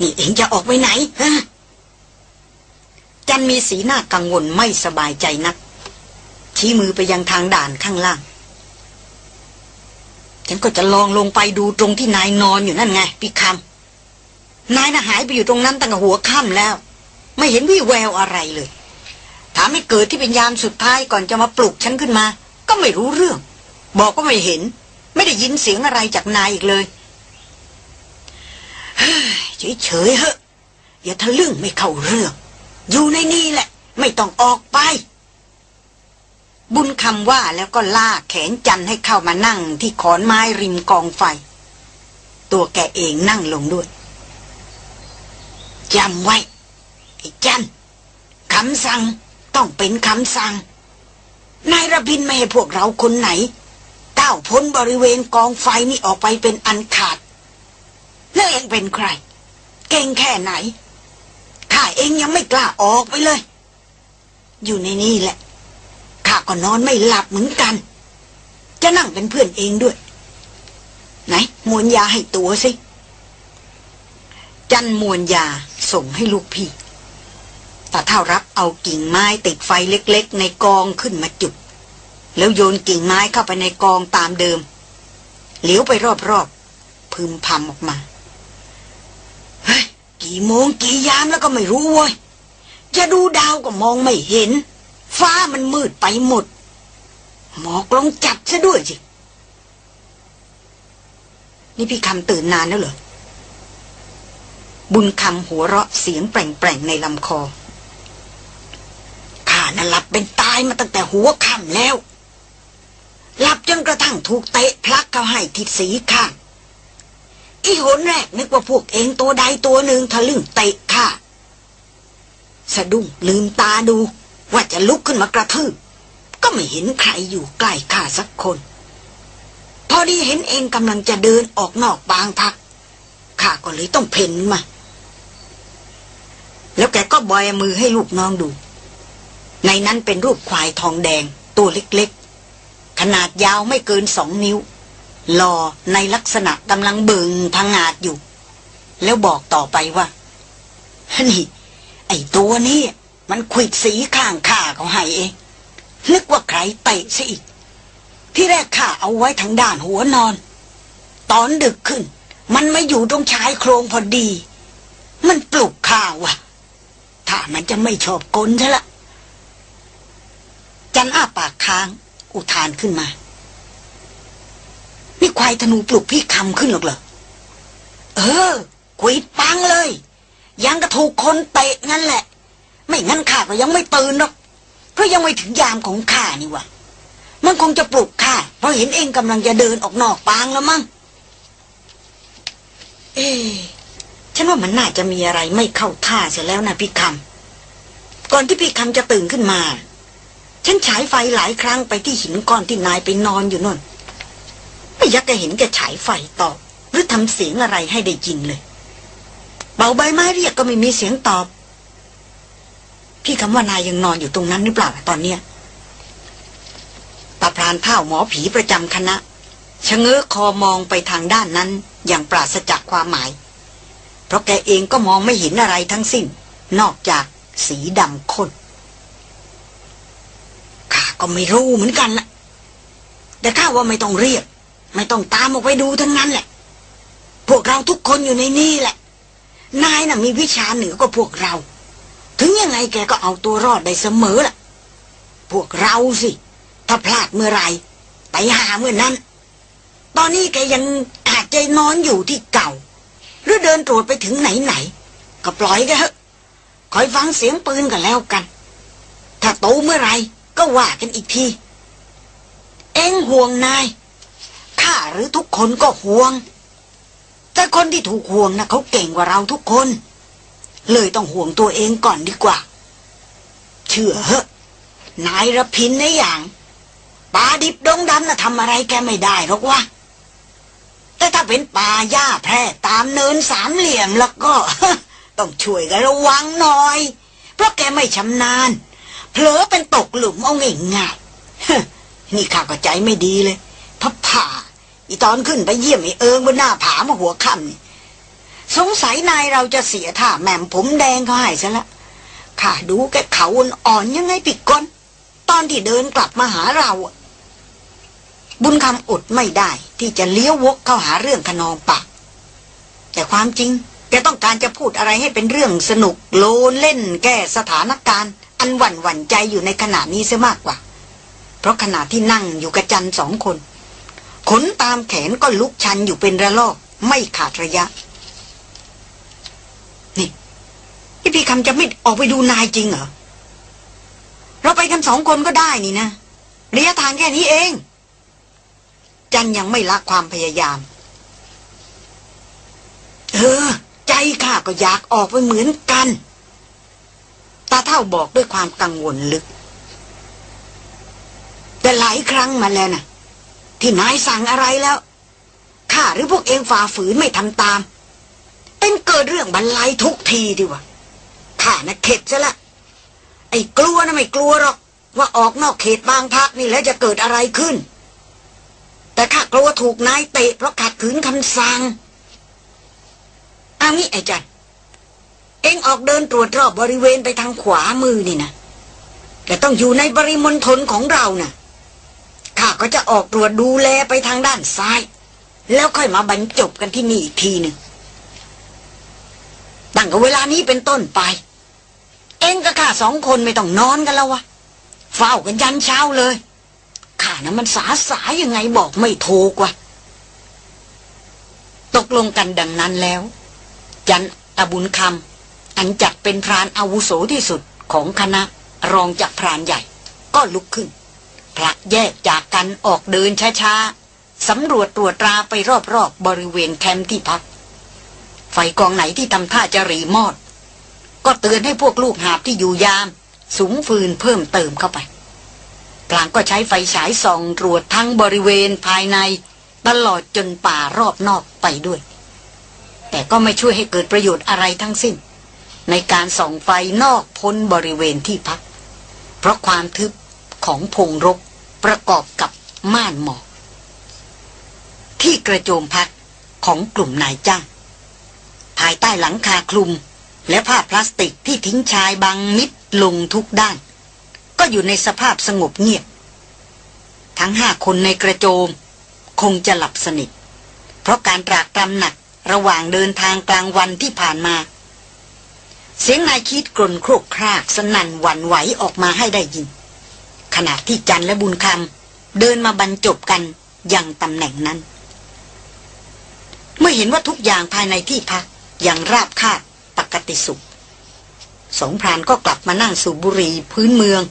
นี่เองจะออกไปไหนฮะจันมีสีหน้ากังวลไม่สบายใจนัก ชี้มือไปยังทางด่านข้างล่าง ฉันก็จะลองลงไปดูตรงที่นายนอนอยู่นั่นไงพี่คำนายน่ะหายไปอยู่ตรงนั้นตั้งแต่หัวค่ำแล้ว ไม่เห็นวี่แววอะไรเลยถามไม่เกิดที่เป็นยามสุดท้ายก่อนจะมาปลุกฉันขึ้นมา ก็ไม่รู้เรื่อง บอกก็ไม่เห็น ไม่ได้ยินเสียงอะไรจากนายอีกเลยเฮ้ยเฉยๆเฮ้อย่าทะลึ่งไม่เข้าเรื่อง อยู่ในนี่แหละ ไม่ต้องออกไป บุญคำว่าแล้วก็ลากแขนจันให้เข้ามานั่งที่ขอนไม้ริมกองไฟ ตัวแกเองนั่งลงด้วยจำไว้ไอ้จันคำสั่งต้องเป็นคำสั่งนายระพินไม่ให้พวกเราคนไหน ก้าวพ้นบริเวณกองไฟนี่ออกไปเป็นอันขาด แล้วเองเป็นใคร เก่งแค่ไหน ข้าเองยังไม่กล้าออกไปเลย อยู่ในนี่แหละ ข้าก็นอนไม่หลับเหมือนกัน จะนั่งเป็นเพื่อนเองด้วย ไหนมวนยาให้ตัวสิ จันมวนยาส่งให้ลูกพี่แตาเท่ารับเอากิ่งไม้ติดไฟเล็ก ๆ ในกองขึ้นมาจุด แล้วโยนกิ่งไม้เข้าไปในกองตามเดิม เหลียวไปรอบๆ พึมพำออกมา เฮ้ย กี่โมงกี่ยามแล้วก็ไม่รู้เว้ย จะดูดาวก็มองไม่เห็น ฟ้ามันมืดไปหมด หมอกลงจัดซะด้วยสิ นี่พี่คำตื่นนานแล้วเหรอ บุญคำหัวเราะเสียงแปลงๆในลำคอข้าน่ะหลับเป็นตายมาตั้งแต่หัวค่ำแล้ว หลับจนกระทั่งถูกเตะพลักเขาให้ทิศสีข้างอีหนแรกนึกว่าพวกเองตัวใดตัวหนึ่งทะลึ่งเตะข้าสะดุ้งลืมตาดู ว่าจะลุกขึ้นมากระทืบก็ไม่เห็นใครอยู่ใกล้ข้าสักคน พอดีเห็นเองกำลังจะเดินออกนอกบางพักข้าก็เลยต้องเพ่นมา แล้วแกก็บอยมือให้ลูกน้องดู ในนั้นเป็นรูปควายทองแดงตัวเล็ก ขนาดยาวไม่เกินสองนิ้วรอในลักษณะกำลังเบิงพังงาดอยู่ แล้วบอกต่อไปว่านี่ไอ้ตัวนี้มันขิดสีข้างข้าเขาให้เอง นึกว่าใครเตะซะอีก ที่แรกข้าเอาไว้ทางด้านหัวนอน ตอนดึกขึ้น มันไม่อยู่ตรงชายโครงพอดี มันปลุกข้าว่ะถ้ามันจะไม่ชอบกลใช่ละจันอ้าปากค้าง อุทานขึ้นมา นี่ควายธนูปลุกพี่คำขึ้นหรอกเหรอ เออกุยปังเลย ยังกระถูกคนเตะงั้นแหละ ไม่งั้นข้าก็ยังไม่ตื่นหรอก เพราะยังไม่ถึงยามของข้านี่วะมันคงจะปลุกข้าเพราะเห็นเองกำลังจะเดินออกนอกปางแล้วมั้ง เอ๊ฉันว่ามันน่าจะมีอะไรไม่เข้าท่าเสียแล้วนะพี่คำก่อนที่พี่คำจะตื่นขึ้นมา ฉันฉายไฟหลายครั้งไปที่หินก้อนที่นายไปนอนอยู่นั่นไม่ยักจะเห็นแกฉายไฟตอบ หรือทำเสียงอะไรให้ได้ยินเลย เบาใบไม้เรียกก็ไม่มีเสียงตอบ พี่คำว่านายยังนอนอยู่ตรงนั้นหรือเปล่าตอนเนี้ยตาพรานเท่าหมอผีประจำคณะชะเง้อคอมองไปทางด้านนั้นอย่างปราศจากความหมาย เพราะแกเองก็มองไม่เห็นอะไรทั้งสิ้น นอกจากสีดำข้น ก็ไม่รู้เหมือนกันละแต่ข้าว่าไม่ต้องเรียก ไม่ต้องตามออกไปดูทั้งนั้นแหละ พวกเราทุกคนอยู่ในนี่แหละ นายน่ะมีวิชาเหนือกว่าพวกเรา ถึงยังไงแกก็เอาตัวรอดได้เสมอล่ะ พวกเราสิ ถ้าพลาดเมื่อไรไปหาเมื่อนั้น ตอนนี้แกยังอาจจะนอนอยู่ที่เก่า หรือเดินตรวจไปถึงไหนไหน ก็ปล่อยแกเถอะคอยฟังเสียงปืนกันแล้วกัน ถ้าโตเมื่อไร ก็ว่ากันอีกที เอ็งห่วงนายข้าหรือทุกคนก็ห่วง แต่คนที่ถูกห่วงนะเขาเก่งกว่าเราทุกคน เลยต้องห่วงตัวเองก่อนดีกว่า เชื่อเหอะนายระพินในอย่างป่าดิบดงดำน่ะทำอะไรแกไม่ได้หรอกวะแต่ถ้าเป็นป่าหญ้าแพร่ตามเนินสามเหลี่ยมแล้วก็ ต้องช่วยกันระวังหน่อย เพราะแกไม่ชำนาญ ผลอเป็นตกหลุมเอาง่ายๆนี่ข้าก็ใจไม่ดีเลยพับผ่า อีตอนขึ้นไปเยี่ยมไอ้เอิงบนหน้าผามาหัวค่ำสงสัยนายเราจะเสียท่าแหม่มผมแดงเขาให้ซะละข้าดูแกเขาอ่อนยังไงปิดก้อนตอนที่เดินกลับมาหาเราอะบุญคำอดไม่ได้ ที่จะเลี้ยววกเข้าหาเรื่องขนองปากแต่ความจริงแกต้องการจะพูดอะไรให้เป็นเรื่องสนุกโลนเล่นแก้สถานการณ์ อันหวั่นหวั่นใจอยู่ในขณะนี้เสียมากกว่า เพราะขณะที่นั่งอยู่กระจันสองคน ขนตามแขนก็ลุกชันอยู่เป็นระลอก ไม่ขาดระยะ นี่พี่พี่คำจะไม่ออกไปดูนายจริงเหรอ เราไปกันสองคนก็ได้นี่นะระยะทางแค่นี้เอง จันยังไม่ละความพยายาม เออ ใจข้าก็อยากออกไปเหมือนกัน ตาเท่าบอกด้วยความกังวลลึก แต่หลายครั้งมาแล้วนะที่นายสั่งอะไรแล้วข้าหรือพวกเองฝ่าฝืนไม่ทำตาม เป็นเกิดเรื่องบรรลัยทุกทีดีวะข้านะเข็ดซะละ ไอ้กลัวนะไม่กลัวหรอก ว่าออกนอกเขตบางพักนี่แล้วจะเกิดอะไรขึ้น แต่ข้ากลัวถูกนายเตะเพราะขัดขืนคำสั่งเอางี้ไอ้จัน เองออกเดินตรวจรอบบริเวณไปทางขวามือนี่นะแต่ต้องอยู่ในบริมณฑลของเรานะ่ะข้าก็จะออกตรวจดูแลไปทางด้านซ้าย แล้วค่อยมาบรรจบกันที่นี่อีกทีหนึ่งตั้งกับเวลานี้เป็นต้นไป เองกับข้าสองคนไม่ต้องนอนกันแล้ววะเฝ้ากันยันเช้าเลยข้านะมันสาสายยังไงบอกไม่ถูกวะตกลงกันดังนั้นแล้ว จันตะบุญคำ อันจัดเป็นพรานอาวุโสที่สุดของคณะรองจากพรานใหญ่ ก็ลุกขึ้นผลักแยกจากกันออกเดินช้าๆสำรวจตรวจตราไปรอบๆบบริเวณแคมป์ที่พัก ไฟกองไหนที่ทำท่าจะรีมอด ก็เตือนให้พวกลูกหาบที่อยู่ยามสุมฟืนเพิ่มเติมเข้าไปพลางก็ใช้ไฟฉายส่องตรวจทั้งบริเวณภายใน ตลอดจนป่ารอบนอกไปด้วย แต่ก็ไม่ช่วยให้เกิดประโยชน์อะไรทั้งสิ้น ในการส่องไฟนอกพ้นบริเวณที่พัก เพราะความทึบของพงรกประกอบกับม่านหมอกที่กระโจมพักของกลุ่มนายจ้าง ภายใต้หลังคาคลุม และผ้าพลาสติกที่ทิ้งชายบังมิดลงทุกด้าน ก็อยู่ในสภาพสงบเงียบ ทั้งห้าคนในกระโจม คงจะหลับสนิท เพราะการตรากตรำหนักระหว่างเดินทางกลางวันที่ผ่านมา เสียงนายคิดกลนโครกครากสนั่นหวั่นไหวออกมาให้ได้ยิน ขณะที่จันและบุญคำเดินมาบรรจบกันยังตำแหน่งนั้น เมื่อเห็นว่าทุกอย่างภายในที่พักอย่างราบคาบปกติสุข สองพรานก็กลับมานั่งสูบบุหรี่พื้นเมือง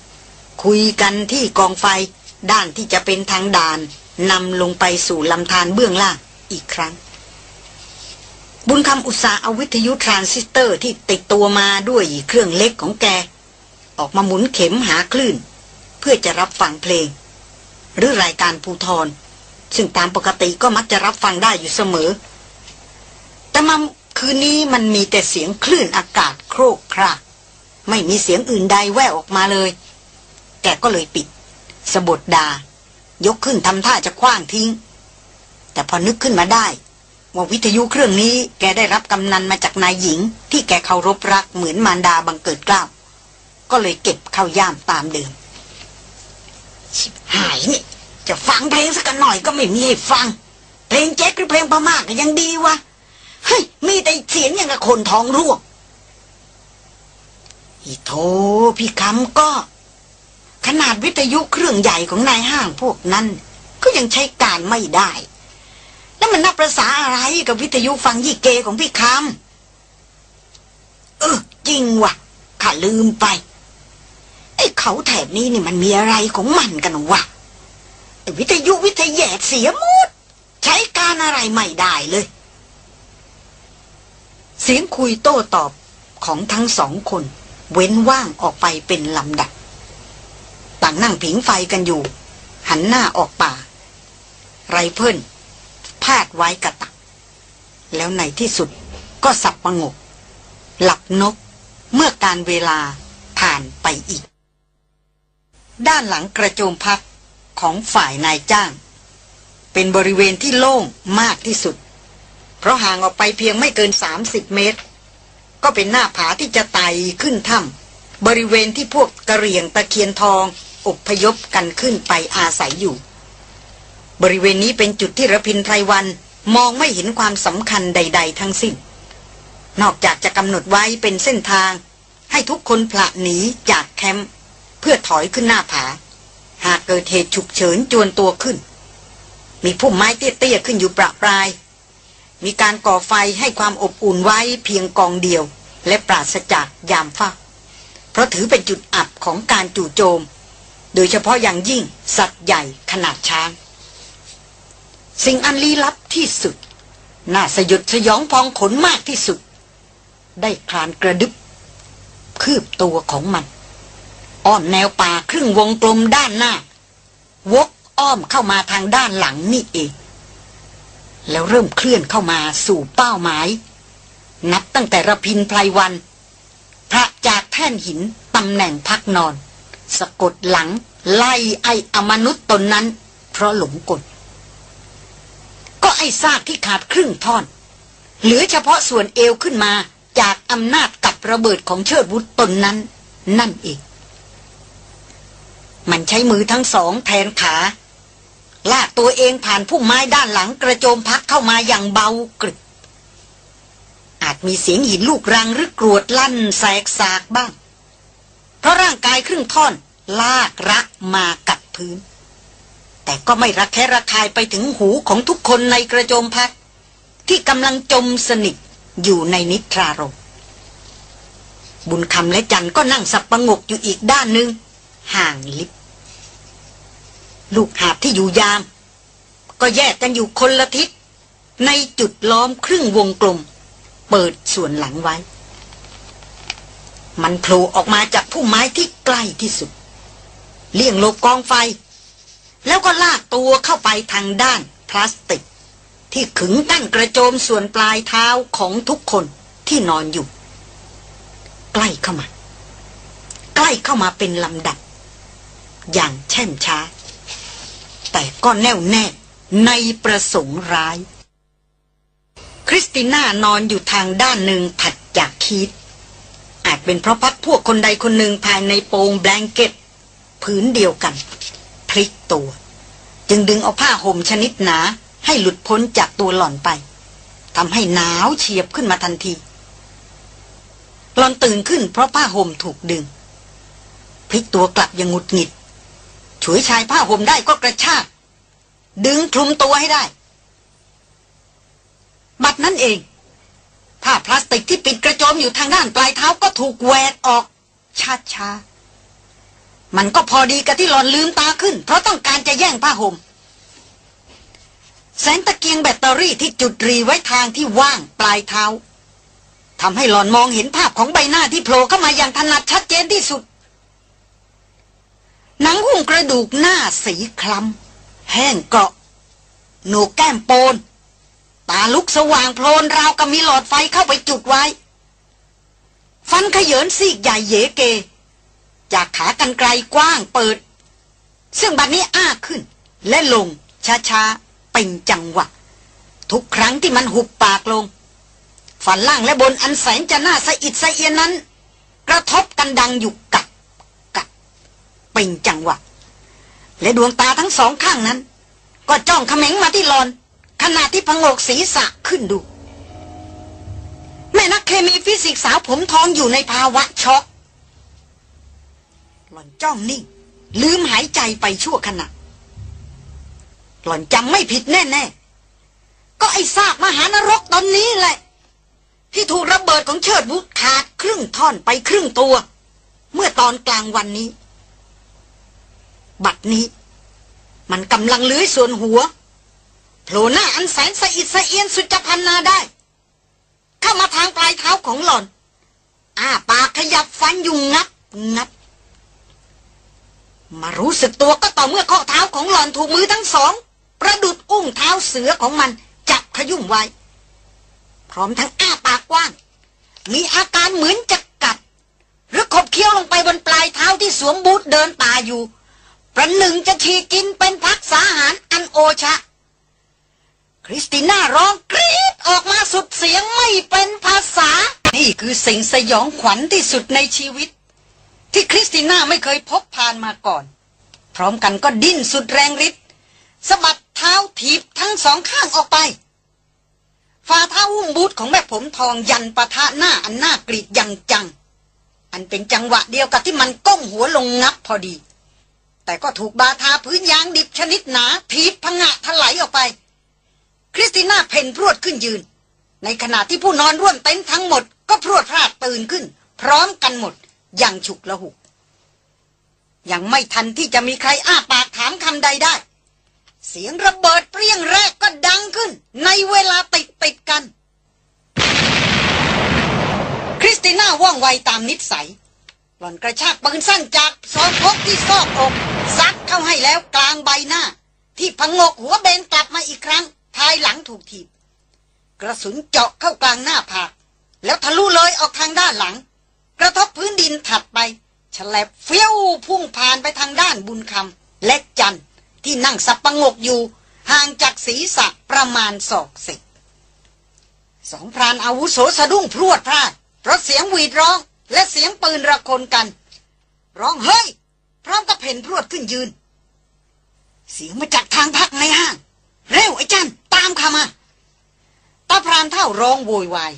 คุยกันที่กองไฟด้านที่จะเป็นทางด่านนำลงไปสู่ลำธารเบื้องล่างอีกครั้ง บุญคำอุตสาห์เอาวิทยุทรานซิสเตอร์ที่ติดตัวมาด้วยเครื่องเล็กของแก ออกมาหมุนเข็มหาคลื่น เพื่อจะรับฟังเพลง หรือรายการภูทรซึ่งตามปกติก็มักจะรับฟังได้อยู่เสมอ แต่มาคืนนี้มันมีแต่เสียงคลื่นอากาศโครกครากไม่มีเสียงอื่นใดแว่วออกมาเลย แกก็เลยปิด สะบดดา ยกขึ้นทำท่าจะคว้างทิ้ง แต่พอนึกขึ้นมาได้ ว่าวิทยุเครื่องนี้แกได้รับกำนันมาจากนายหญิง ที่แกเคารพรักเหมือนมารดาบังเกิดกล้าวก็เลยเก็บเข้าย่ามตามเดิม ชิบหายนี่ จะฟังเพลงสักหน่อยก็ไม่มีให้ฟัง เพลงแจ๊กหรือเพลงพม่าก็ยังดีวะเฮ้ยมีแต่เสียงอย่างกับคนท้องร่วงอีโธพี่คำก็ ขนาดวิทยุเครื่องใหญ่ของนายห้างพวกนั้น ก็ยังใช้การไม่ได้ แล้วมันนับประษาอะไรกับวิทยุฟังยี่เกของพี่คำเออจริงวะข้าลืมไปไอ้เขาแถบนี้นี่มันมีอะไรของมันกันวะไอ้วิทยุวิทยแยดเสียหมดใช้การอะไรไม่ได้เลย เสียงคุยโต้ตอบของทั้งสองคน เว้นว่างออกไปเป็นลำดับต่างนั่งผิงไฟกันอยู่ หันหน้าออกป่า ไรเพิ่นาดไว้กระตัก แล้วในที่สุดก็สับประงก หลับนกเมื่อการเวลาผ่านไปอีก ด้านหลังกระโจมพักของฝ่ายนายจ้าง เป็นบริเวณที่โล่งมากที่สุด เพราะห่างออกไปเพียงไม่เกิน 30 เมตร ก็เป็นหน้าผาที่จะไต่ขึ้นถ้ำบริเวณที่พวกกระเหรี่ยงตะเคียนทองอบพยพกันขึ้นไปอาศัยอยู่ บริเวณนี้เป็นจุดที่ระพินไพรวันมองไม่เห็นความสำคัญใด ๆ ทั้งสิ้น นอกจากจะกำหนดไว้เป็นเส้นทาง ให้ทุกคนผละหนีจากแคมป์เพื่อถอยขึ้นหน้าผา หากเกิดเหตุฉุกเฉินจวนตัวขึ้น มีพุ่มไม้เตี้ยๆขึ้นอยู่ประปราย มีการก่อไฟให้ความอบอุ่นไว้เพียงกองเดียว และปราศจากยามฟ้าเพราะถือเป็นจุดอับของการจู่โจม โดยเฉพาะอย่างยิ่งสัตว์ใหญ่ขนาดช้าง สิ่งอันลี้ลับที่สุด น่าสยดสยองพองขนมากที่สุด ได้คลานกระดึบคืบตัวของมัน อ้อมแนวป่าครึ่งวงกลมด้านหน้า วกอ้อมเข้ามาทางด้านหลังนี่เอง แล้วเริ่มเคลื่อนเข้ามาสู่เป้าหมาย นับตั้งแต่ระพินไพรวัน พระจากแท่นหินตำแหน่งพักนอน สะกดหลังไล่ไออมนุษย์ตนนั้น เพราะหลงกลก็ ไอ้ซากที่ขาดครึ่งท่อน เหลือเฉพาะส่วนเอวขึ้นมาจากอำนาจกับระเบิดของเชิดวุฒตนนั้น นั่นเอง มันใช้มือทั้งสองแทนขา ลากตัวเองผ่านพุ่มไม้ด้านหลังกระโจมพักเข้ามาอย่างเบากริบอาจมีเสียงหินลูกรังหรือกรวดลั่นแสกสากบ้าง เพราะร่างกายครึ่งท่อนลากระมากัดพื้น แต่ก็ไม่ระแคะระคายไปถึงหูของทุกคนในกระโจมพัก ที่กำลังจมสนิทอยู่ในนิทรารมบุญคำและจันก็นั่งสับประงกอยู่อีกด้านหนึ่งห่างลิบ ลูกหาบที่อยู่ยาม ก็แยกกันอยู่คนละทิศ ในจุดล้อมครึ่งวงกลม เปิดส่วนหลังไว้ มันโผล่ออกมาจากผู้ไม้ที่ใกล้ที่สุด เลี่ยงโลกกองไฟ แล้วก็ลากตัวเข้าไปทางด้านพลาสติก ที่ขึงกั้นกระโจมส่วนปลายเท้าของทุกคนที่นอนอยู่ ใกล้เข้ามา ใกล้เข้ามาเป็นลำดับ อย่างแช่มช้า แต่ก็แน่วแน่ในประสงค์ร้าย คริสติน่านอนอยู่ทางด้านหนึ่งถัดจากคีดอาจเป็นเพราะพักพวกคนใดคนหนึ่งภายในโปงแบงเก็ต ผืนเดียวกัน พลิกตัว จึงดึงเอาผ้าห่มชนิดหนา ให้หลุดพ้นจากตัวหล่อนไปทำให้หนาวเฉียบขึ้นมาทันที หลอนตื่นขึ้นเพราะผ้าห่มถูกดึง พลิกตัวกลับอยังงุดหงิดฉวยชายผ้าห่มได้ก็กระชาก ดึงคลุมตัวให้ได้ บัดนั้นเอง ผ้าพลาสติกที่ปิดกระโจมอยู่ทางด้านปลายเท้าก็ถูกแหวกออกช้าๆ มันก็พอดีกับที่หลอนลืมตาขึ้น เพราะต้องการจะแย่งผ้าห่มแสงตะเกียงแบตเตอรี่ที่จุดรีไว้ทางที่ว่างปลายเท้าทำให้หลอนมองเห็นภาพของใบหน้าที่โผล่เข้ามาอย่างถนัดชัดเจนที่สุด หนังหุ้มกระดูกหน้าสีคล้ำแห้งเกราะ หนูแก้มโปน ตาลุกสว่างโพลนราวกับมีหลอดไฟเข้าไปจุดไว้ ฟันขยเยินซีกใหญ่เยเก จากขากันไกลกว้างเปิด ซึ่งบัดนนี้อ้าขึ้น และลงช้าๆเป็นจังหวะ ทุกครั้งที่มันหุบปากลง ฝันล่างและบนอันแสนจะน่าสะอิดสะเอียนนั้น กระทบกันดังอยู่กับกับเป็นจังหวะ และดวงตาทั้งสองข้างนั้น ก็จ้องเขม็งมาที่หลอน ขณะที่พงกศีรษะขึ้นดู แม่นักเคมีฟิสิกสาวผมทองอยู่ในภาวะช็อก หล่อนจ้องนิ่ง ลืมหายใจไปชั่วขณะ หล่อนจำไม่ผิดแน่ๆ ก็ไอ้ซากมหานรกตอนนี้แหละ ที่ถูกระเบิดของเชิดบุตรขาดครึ่งท่อนไปครึ่งตัว เมื่อตอนกลางวันนี้ บัดนี้ มันกำลังเลื้อยส่วนหัวโผล่หน้าอันแสนสะอิดสะเอียนสุจพันนาได้ เข้ามาทางปลายเท้าของหล่อน อ้าปากขยับฟันอยู่งับงับ มารู้สึกตัวก็ต่อเมื่อข้อเท้าของหล่อนถูกมือทั้งสอง ประดุดอุ้งเท้าเสือของมันจับขยุ่มไว้ พร้อมทั้งอ้าปากกว้าง มีอาการเหมือนจะกัด หรือขบเคี้ยวลงไปบนปลายเท้าที่สวมบูทเดินป่าอยู่ ประหนึ่งจะฉีกินเป็นพักษาหารอันโอชะ คริสติน่าร้องกรี๊ดออกมาสุดเสียงไม่เป็นภาษา นี่คือสิ่งสยองขวัญที่สุดในชีวิต ที่คริสติน่าไม่เคยพบผ่านมาก่อน พร้อมกันก็ดิ้นสุดแรงฤทธิ์สะบัดเท้าถีบทั้งสองข้างออกไปฝ่าเท้าอุ้มบูทของแม่ผมทองยันปะทะหน้าอันน่ากรีดยังจัง อันเป็นจังหวะเดียวกับที่มันก้มหัวลงงับพอดี แต่ก็ถูกบาทาพื้นยางดิบชนิดหนาทีบพังะถลายออกไป คริสติน่าเพ่นพรวดขึ้นยืน ในขณะที่ผู้นอนร่วมเต็นท์ทั้งหมดก็พรวดพลาดตื่นขึ้น พร้อมกันหมด อย่างฉุกละหุกยังไม่ทันที่จะมีใครอ้าปากถามคำใดได้ เสียงระเบิดเปรี้ยงแรกก็ดังขึ้น ในเวลาติดติดกัน คริสติน่าว่องไวตามนิสัย หล่อนกระชากปืนสั้นจากซองพกที่ซอกอกซัดเข้าให้แล้วกลางใบหน้า ที่พังงกหัวเบนกลับมาอีกครั้ง ภายหลังถูกถีบ กระสุนเจาะเข้ากลางหน้าผาก แล้วทะลุเลยออกทางด้านหลัง กระทบพื้นดินถัดไปฉลับเฟี้ยวพุ่งผ่านไปทางด้านบุญคำและจันที่นั่งสับประงกอยู่ ห่างจากศีรษะประมาณศอกสิบสองพรานอาวุโสสะดุ้งพรวดพลาดเพราะเสียงหวีดร้อง และเสียงปืนระคนกัน ร้องเฮ้ย พร้อมกับเพ่นพรวดขึ้นยืน เสียงมาจากทางพักในห้าง เร็วไอ้จันตามข้ามาตาพรานเท่าร้องโวยวาย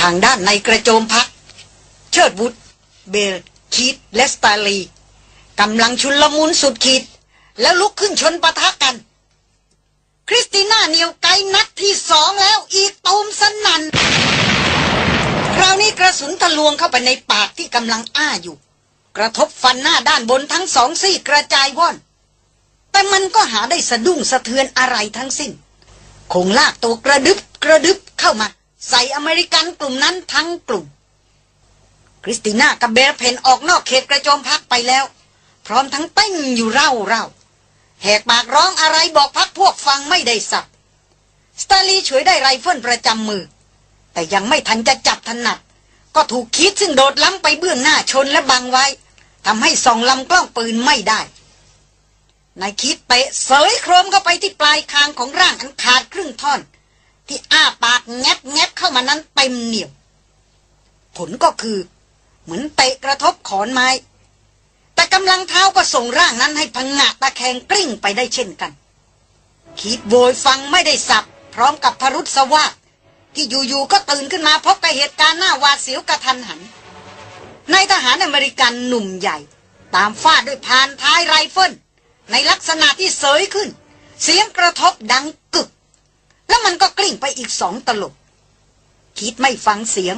ทางด้านในกระโจมพัก ชิดบุตรเบลคีดและสตาลีกำลังชุนลมุนสุดขีด แล้วลุกขึ้นชนปะทะกัน คริสติน่าเหนียวไกนัดที่สองแล้วอีกตูมสนันคราวนี้กระสุนทะลวงเข้าไปในปากที่กำลังอ้าอยู่ กระทบฟันหน้าด้านบนทั้งสองซี่กระจายว่อน แต่มันก็หาได้สะดุ้งสะเทือนอะไรทั้งสิ้น คงลากตัวกระดึบกระดึบเข้ามา ใส่อเมริกันกลุ่มนั้นทั้งกลุ่ม ริสติน่ากับเบลเพนออกนอกเขตกระโจมพักไปแล้ว พร้อมทั้งเต้นอยู่เร่าเร่าแหกปากร้องอะไรบอกพักพวกฟังไม่ได้สับสตาลีช่วยได้ไรเฟิลประจำมือ แต่ยังไม่ทันจะจับถนัด ก็ถูกคิดซึ่งโดดล้ำไปเบื้องหน้าชนและบังไว้ทำให้ส่องลำกล้องปืนไม่ได้นายคิดเตะเสยโครมเข้าไปที่ปลายคางของร่างอันขาดครึ่งท่อน ที่อ้าปากแงบแงบเข้ามานั้นเต็มเหนียว ผลก็คือ เหมือนเตะกระทบขอนไม้ แต่กำลังเท้าก็ส่งร่างนั้นให้พังงะตะแคงกลิ้งไปได้เช่นกัน คิดโวยฟังไม่ได้ศัพท์ พร้อมกับผรุสวาทที่อยู่ๆก็ตื่นขึ้นมาพบกับเหตุการณ์น่าหวาดเสียวกะทันหันนายทหารอเมริกันหนุ่มใหญ่ ตามฟาดด้วยพานท้ายไรเฟิลในลักษณะที่เสยขึ้น เสียงกระทบดังกึก แล้วมันก็กลิ้งไปอีกสองตลบคิดไม่ฟังเสียง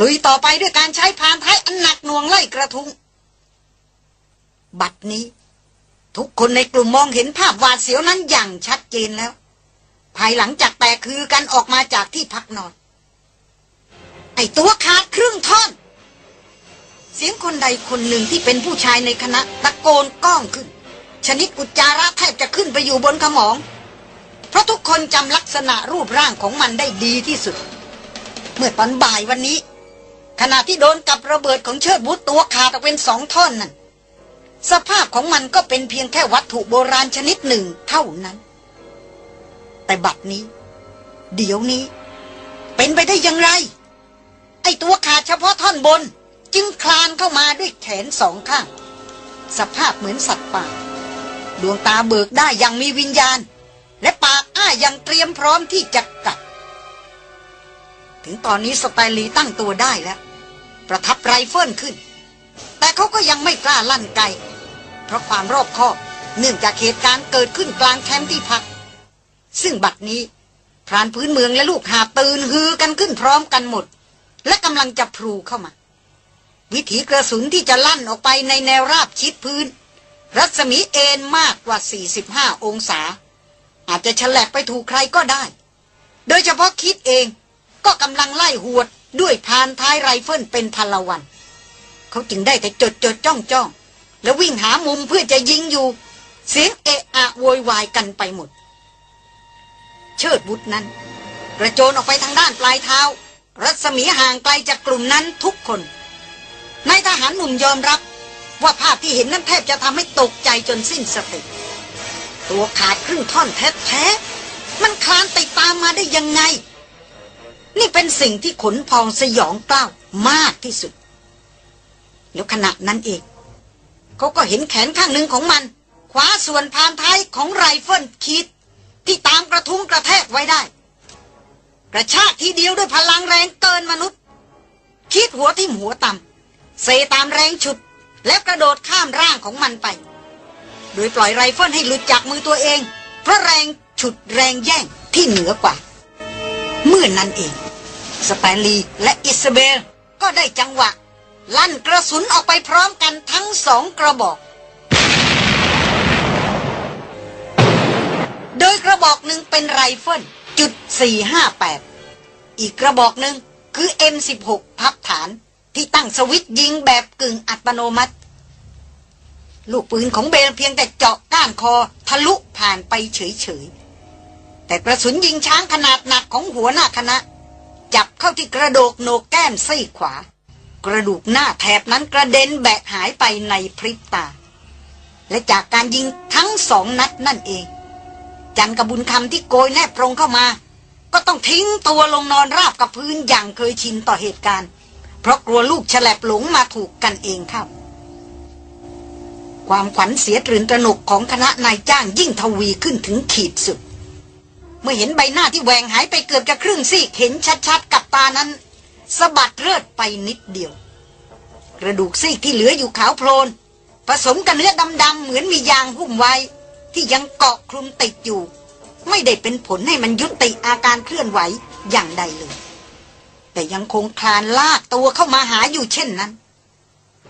ลุยต่อไปด้วยการใช้พานท้ายอันหนักหน่วงไล่กระทุงบัดนี้ ทุกคนในกลุ่มมองเห็นภาพหวาดเสียวนั้นอย่างชัดเจนแล้ว ภายหลังจากแตกคือกันออกมาจากที่พักนอน ไอตัวขาดครึ่งท่อน เสียงคนใดคนหนึ่งที่เป็นผู้ชายในคณะตะโกนก้องขึ้น ชนิดอุจจาระแทบจะขึ้นไปอยู่บนขมอง เพราะทุกคนจำลักษณะรูปร่างของมันได้ดีที่สุด เมื่อตอนบ่ายวันนี้ ขณะที่โดนกับระเบิดของเชิดบุตรตัวขาดออกเป็นสองท่อนนั่นสภาพของมันก็เป็นเพียงแค่วัตถุโบราณชนิดหนึ่งเท่านั้น แต่บัดนี้ เดี๋ยวนี้ เป็นไปได้อย่างไร ไอ้ตัวขาดเฉพาะท่อนบน จึงคลานเข้ามาด้วยแขนสองข้าง สภาพเหมือนสัตว์ป่า ดวงตาเบิกได้อย่างมีวิญญาณ และปากอ้ายังเตรียมพร้อมที่จะกัด ถึงตอนนี้สแตนลีย์ตั้งตัวได้แล้ว ประทับไรเฟิลขึ้น แต่เขาก็ยังไม่กล้าลั่นไกเพราะความรอบคอบเนื่องจากเหตุการณ์เกิดขึ้นกลางแคมป์ที่พัก ซึ่งบัดนี้พรานพื้นเมืองและลูกหาบตื่นฮือกันขึ้นพร้อมกันหมด และกำลังจะพรูเข้ามา วิถีกระสุนที่จะลั่นออกไปในแนวราบชิดพื้น รัศมีเอนมากกว่า 45 องศา อาจจะแฉลบไปถูกใครก็ได้ โดยเฉพาะคิดเองก็กำลังไล่หวด ด้วยพานท้ายไรเฟิลเป็นพัลวัน เขาจึงได้แต่จดจดจ้องจ้องแล้ววิ่งหามุมเพื่อจะยิงอยู่ เสียงเอะอะโวยวายกันไปหมด เชิดวุธนั้นกระโจนออกไปทางด้านปลายเท้า รัศมีห่างไกลจากกลุ่มนั้นทุกคนนายทหารหนุ่มยอมรับ ว่าภาพที่เห็นนั้นแทบจะทำให้ตกใจจนสิ้นสติ ตัวขาดครึ่งท่อนแท้ๆมันคลานติดตามมาได้ยังไง นี่เป็นสิ่งที่ขนพองสยองเกล้ามากที่สุด แล้วขณะนั้นเองเขาก็เห็นแขนข้างหนึ่งของมันคว้าส่วนพานท้ายของไรเฟิลคิด ที่ตามกระทุ้งกระแทกไว้ได้ กระชากทีเดียวด้วยพลังแรงเกินมนุษย์ คิดหัวทิ่มหัวต่ำเซตามแรงฉุด แล้วกระโดดข้ามร่างของมันไป โดยปล่อยไรเฟิลให้หลุดจากมือตัวเอง เพราะแรงฉุดแรงแย่งที่เหนือกว่า เมื่อนั้นเอง สแตนลีย์และอิสเบลก็ได้จังหวะ ลั่นกระสุนออกไปพร้อมกันทั้งสองกระบอก โดยกระบอกหนึ่งเป็นไรเฟิลจุด458 อีกกระบอกหนึ่งคือ M16 พับฐานที่ตั้งสวิตช์ยิงแบบกึ่งอัตโนมัติ ลูกปืนของเบลเพียงแต่เจาะก้านคอทะลุผ่านไปเฉยๆ แต่กระสุนยิงช้างขนาดหนักของหัวหน้าคณะ จับเข้าที่กระโดกโหนกแก้มซี่ขวา กระดูกหน้าแถบนั้นกระเด็นแบกหายไปในพริบตา และจากการยิงทั้งสองนัดนั่นเอง จันกระบุญคำที่โกยแนบตรงเข้ามา ก็ต้องทิ้งตัวลงนอนราบกับพื้นอย่างเคยชินต่อเหตุการณ์ เพราะกลัวลูกฉลับหลงมาถูกกันเองเข้าความขวัญเสียตรื่นตระหนกของคณะนายจ้างยิ่งทวีขึ้นถึงขีดสุด เมื่อเห็นใบหน้าที่แหวงหายไปเกือบจะครึ่งซีกเห็นชัดๆ กับตานั้นสะบัดเลือดไปนิดเดียว กระดูกซีกที่เหลืออยู่ขาวโพลน ผสมกับเนื้อดำๆเหมือนมียางหุ้มไว้ ที่ยังเกาะคลุมติดอยู่ ไม่ได้เป็นผลให้มันยุติอาการเคลื่อนไหวอย่างใดเลย แต่ยังคงคลานลากตัวเข้ามาหาอยู่เช่นนั้น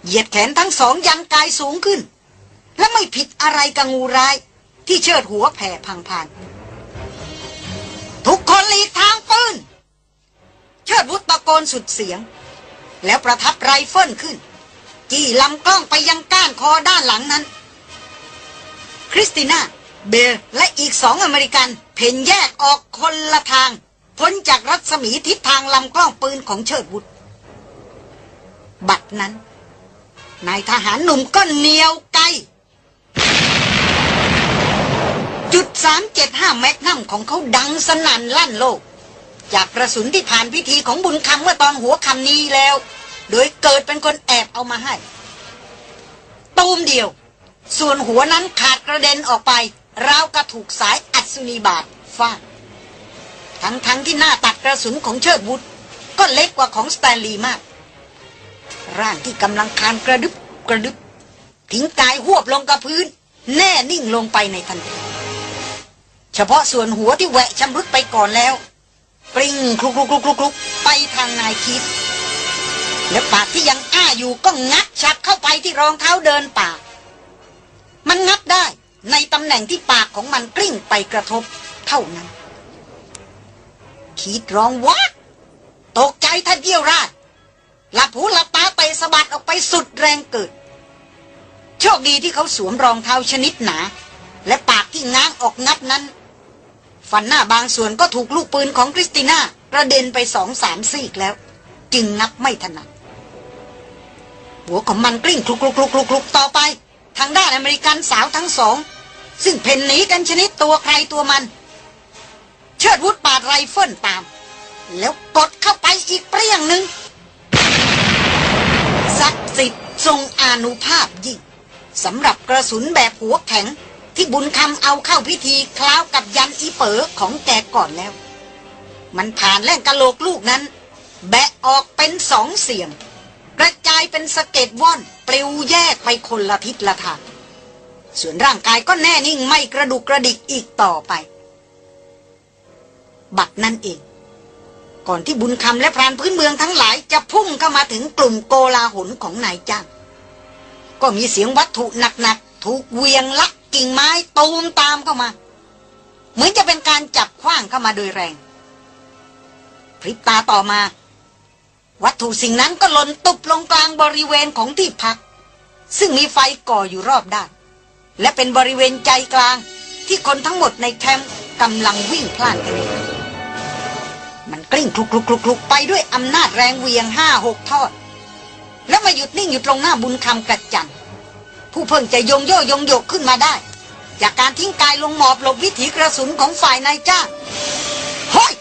เหยียดแขนทั้งสองยันกายสูงขึ้น และไม่ผิดอะไรกับงูร้ายที่เชิดหัวแผ่พังพานทุกคน หลีกทางปืน เชิดวุฒตะโกนสุดเสียง แล้วประทับไรเฟิลขึ้น จี้ลำกล้องไปยังก้านคอด้านหลังนั้น คริสติน่า เบลและอีกสองอเมริกัน เพ่นแยกออกคนละทาง พ้นจากรัศมีทิศทางลำกล้องปืนของเชิดวุฒบัดนั้น นายทหารหนุ่มก็เหนียวไก จุดสามเจ็ดห้าแมกนัมของเขาดังสนั่นลั่นโลก จากกระสุนที่ผ่านพิธีของบุญคำเมื่อตอนหัวคำนี้แล้ว โดยเกิดเป็นคนแอบเอามาให้ตูมเดียว ส่วนหัวนั้นขาดกระเด็นออกไปราวกะถูกสายอัศนีบาดฟาดทั้งๆที่หน้าตัดกระสุนของเชิดวุธก็เล็กกว่าของสแตนลีย์มาก ร่างที่กำลังคลานกระดึบกระดึบทิ้งกายหวบลงกับพื้น แน่นิ่งลงไปในทันที เฉพาะส่วนหัวที่แหวะชำรุดไปก่อนแล้ว ปริงคลุกคลุกคลุกคลุกคลุกไปทางนายคิด และปากที่ยังอ้าอยู่ก็งัดชักเข้าไปที่รองเท้าเดินป่า มันงัดได้ในตำแหน่งที่ปากของมันกลิ้งไปกระทบเท่านั้น คิดร้องวะตกใจท่านเยี่ยวราชหลับหูหลับตาเตะสะบัดออกไปสุดแรงเกิด โชคดีที่เขาสวมรองเท้าชนิดหนา และปากที่ง้างออกงับนั้น ฟันหน้าบางส่วนก็ถูกลูกปืนของคริสติน่ากระเด็นไปสองสามซีกแล้ว จึงนับไม่ถนัดหัวของมันกลิ้งคลุกคลุกคลุกคลุกคลุกต่อไป ทางด้านอเมริกันสาวทั้งสอง ซึ่งเผ่นหนีกันชนิดตัวใครตัวมัน เชิดวุธปาดไรเฟิลตาม แล้วกดเข้าไปอีกเปรี้ยงหนึ่งศักดิ์สิทธิ์ทรงอานุภาพยิ่งสำหรับกระสุนแบบหัวแข็ง ที่บุญคำเอาเข้าพิธีคล้าวกับยันอีเป๋อของแกก่อนแล้ว มันผ่านแล่งกะโหลกลูกนั้น แบะออกเป็นสองเสียง กระจายเป็นสะเก็ดว่อนปลิวแยกไปคนละทิศละทางส่วนร่างกายก็แน่นิ่งไม่กระดุกกระดิกอีกต่อไป บัดนั่นเอง ก่อนที่บุญคำและพรานพื้นเมืองทั้งหลายจะพุ่งเข้ามาถึงกลุ่มโกลาหลของนายจ้างก็มีเสียงวัตถุหนักๆถูกเวียงลัก กิ่งไม้ตูมตามเข้ามา เหมือนจะเป็นการจับคว้างเข้ามาโดยแรง พริบตาต่อมา วัตถุสิ่งนั้นก็หล่นตุบลงกลางบริเวณของที่พัก ซึ่งมีไฟก่ออยู่รอบด้าน และเป็นบริเวณใจกลางที่คนทั้งหมดในแคมป์กำลังวิ่งพล่านกันอยู่มันกลิ้งคลุกคลุกคลุกคลุกไปด้วยอำนาจแรงเวียงห้าหกทอด แล้วมาหยุดนิ่งอยู่ตรงหน้าบุญคำกระจัน ผู้เพิ่งจะยงโยยงโยกขึ้นมาได้ จากการทิ้งกายลงหมอบหลบวิถีกระสุนของฝ่ายนายจ้างเฮ้ย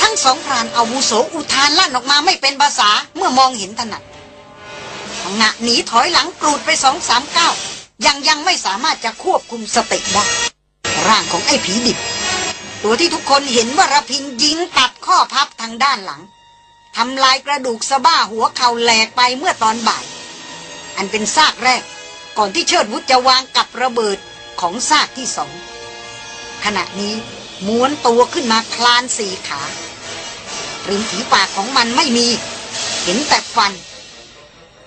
ทั้งสองพรานอาวุโสอุทานลั่นออกมาไม่เป็นภาษาเมื่อมองเห็นถนัดพังงะหนีถอยหลังกรูดไปสองสามก้าวยังยังไม่สามารถจะควบคุมสติได้ร่างของไอ้ผีดิบ ตัวที่ทุกคนเห็นว่าระพินยิงตัดข้อพับทางด้านหลังทำลายกระดูกสะบ้าหัวเข่าแหลกไปเมื่อตอนบ่าย อันเป็นซากแรก ก่อนที่เชิดวุฒจะวางกับระเบิดของซากที่สอง ขณะนี้ม้วนตัวขึ้นมาคลานสี่ขาริมฝีปากของมันไม่มี เห็นแต่ฟัน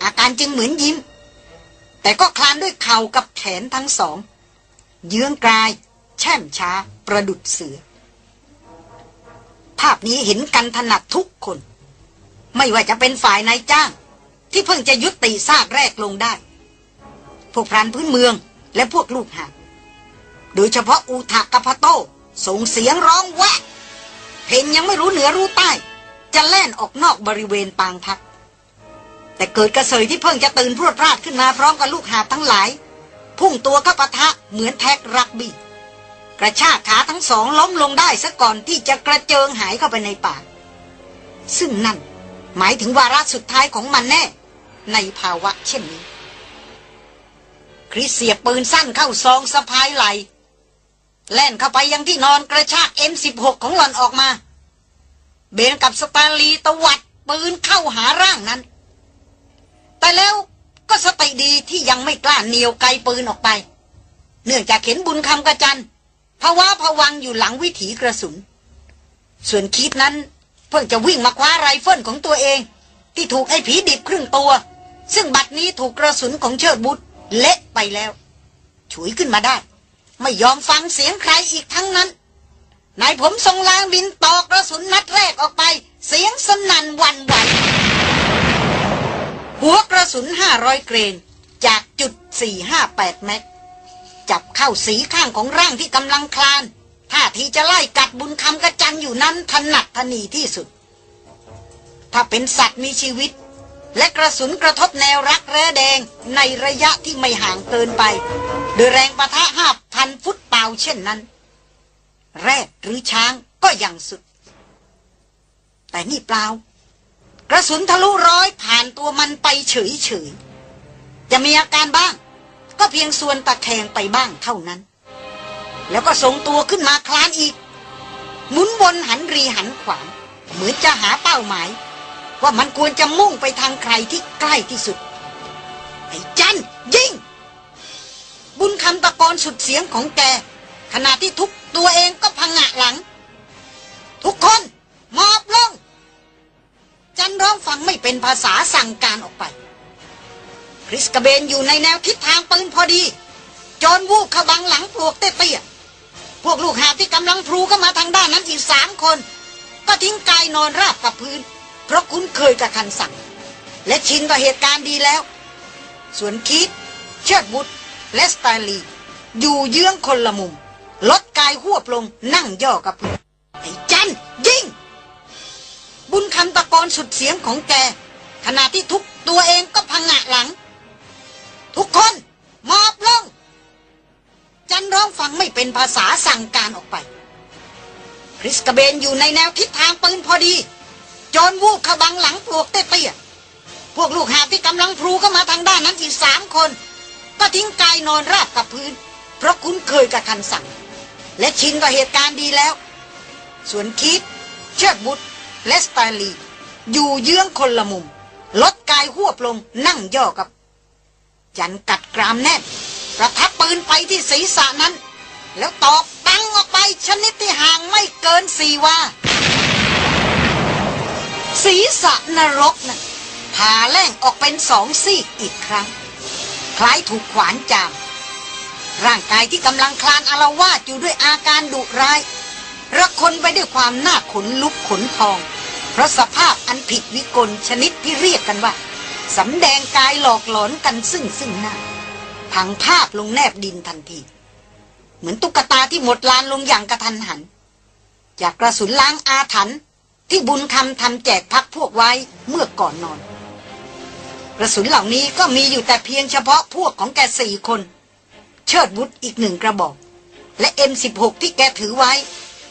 อาการจึงเหมือนยิ้ม แต่ก็คลานด้วยเข่ากับแขนทั้งสอง เยื้องกลาย แช่มช้าประดุดเสือ ภาพนี้เห็นกันถนัดทุกคน ไม่ว่าจะเป็นฝ่ายนายจ้าง ที่เพิ่งจะยุติซากแรกลงได้ พวกพรานพื้นเมืองและพวกลูกหาโดยเฉพาะอูทากกับพโต ส่งเสียงร้องแวะเพนยังไม่รู้เหนือรู้ใต้ จะแล่นออกนอกบริเวณปางพัก แต่เกิดกระเสยที่เพิ่งจะตื่นพรวดพลาดขึ้นมาพร้อมกับลูกหาทั้งหลาย พุ่งตัวเข้าปะทะเหมือนแท็กรักบี้กระชากขาทั้งสองล้มลงได้ซะก่อนที่จะกระเจิงหายเข้าไปในป่า ซึ่งนั่นหมายถึงวาระสุดท้ายของมันแน่ ในภาวะเช่นนี้ คริสเสียบปืนสั้นเข้าซองสะพายไหล แล่นเข้าไปยังที่นอนกระชาก M16 ของหล่อนออกมา เบนกับสตาลีตวัดปืนเข้าหาร่างนั้น แต่แล้วก็สติดีที่ยังไม่กล้าเหนียวไกลปืนออกไป เนื่องจากเห็นบุญคำกะจันพะวักพะวงอยู่หลังวิถีกระสุน ส่วนคิดนั้นเพิ่งจะวิ่งมาคว้าไรเฟิลของตัวเอง ที่ถูกไอ้ผีดิบครึ่งตัว ซึ่งบัดนี้ถูกกระสุนของเชิดวุธเละไปแล้วฉวยขึ้นมาได้ ไม่ยอมฟังเสียงใครอีกทั้งนั้นนายผมทรงลานบินตอกกระสุนนัดแรกออกไป เสียงสนั่นหวั่นไหวหัวกระสุนห้าร้อยเกรนจากจุดสี่ห้าแปดเมตรจับเข้าสีข้างของร่างที่กำลังคลานท่าทีจะไล่กัดบุญคำกระจันอยู่นั้นถนัดทนีที่สุด ถ้าเป็นสัตว์มีชีวิต และกระสุนกระทบแนวรักแร้แดงในระยะที่ไม่ห่างเกินไป โดยแรงประทะห้าพันฟุตเปล่าเช่นนั้น แรดหรือช้างก็ยังสุด แต่นี่เปล่า กระสุนทะลุร้อยผ่านตัวมันไปเฉยเฉยจะมีอาการบ้าง ก็เพียงส่วนตะแคงไปบ้างเท่านั้น แล้วก็ทรงตัวขึ้นมาคลานอีก หมุนวนหันรีหันขวางเหมือนจะหาเป้าหมาย ว่ามันควรจะมุ่งไปทางใครที่ใกล้ที่สุด ไอ้จันยิง บุญคำตะโกนสุดเสียงของแก ขณะที่ทุกตัวเองก็พังงะหลัง ทุกคนมอบลง จันร้องฟังไม่เป็นภาษาสั่งการออกไป คริสกระเบนอยู่ในแนวทิศทางปืนพอดี จอนวูบขบังหลังปลวกเตี้ยพวกลูกหาบที่กำลังพลูก็มาทางด้านนั้นอีกสามคน ก็ทิ้งกายนอนราบกับพื้น เพราะคุ้นเคยกับคันสั่ง และชินต่อเหตุการณ์ดีแล้ว ส่วนคิด เชิดบุตรและสไตาลีอยู่เยื้องคนละมุม ลดกายหัวบลงนั่งย่อกับพื้นไอ้จันยิง บุญคำตะโกนสุดเสียงของแก ขณะที่ทุกตัวเองก็พังงะหลัง ทุกคนมอบลง จันร้องฟังไม่เป็นภาษาสั่งการออกไป คริสกระเบนอยู่ในแนวทิศทางปืนพอดี จอนวูบขบังหลังปลวกเตี้ยพวกลูกหาที่กำลังพลูก็มาทางด้านนั้นอีกสามคน ก็ทิ้งกายนอนราบกับพื้น เพราะคุ้นเคยกับคันสั่ง และชินกับเหตุการณ์ดีแล้ว ส่วนคิดเชิดบุตรและสไตาลี อยู่เยื้องคนละมุม ลดกายหวบลงนั่งย่อกับ จันกัดกรามแน่นประทับปืนไปที่ศีรษะนั้น แล้วตอกตังออกไปชนิดที่ห่างไม่เกินสี่วา ศีรษะนรกนะ่ะผ่าแล่งออกเป็นสองซีกอีกครั้ง คล้ายถูกขวานจาม ร่างกายที่กำลังคลานอารวาดอยู่ด้วยอาการดุร้ายระคนไปด้วยความหน้าขนลุกขนพอง เพราะสภาพอันผิดวิกลชนิดที่เรียกกันว่าสำแดงกายหลอกหลอนกันซึ่งซึ่งหน้าพังพาบลงแนบดินทันที เหมือนตุ๊กตาที่หมดลานลงอย่างกะทันหัน จากกระสุนล้างอาถรรพ์ ที่บุญคำทำแจกพรรคพวกไว้เมื่อก่อนนอน กระสุนเหล่านี้ก็มีอยู่แต่เพียงเฉพาะพวกของแกสี่คน เชิดวุธอีกหนึ่งกระบอก และ M16 ที่แกถือไว้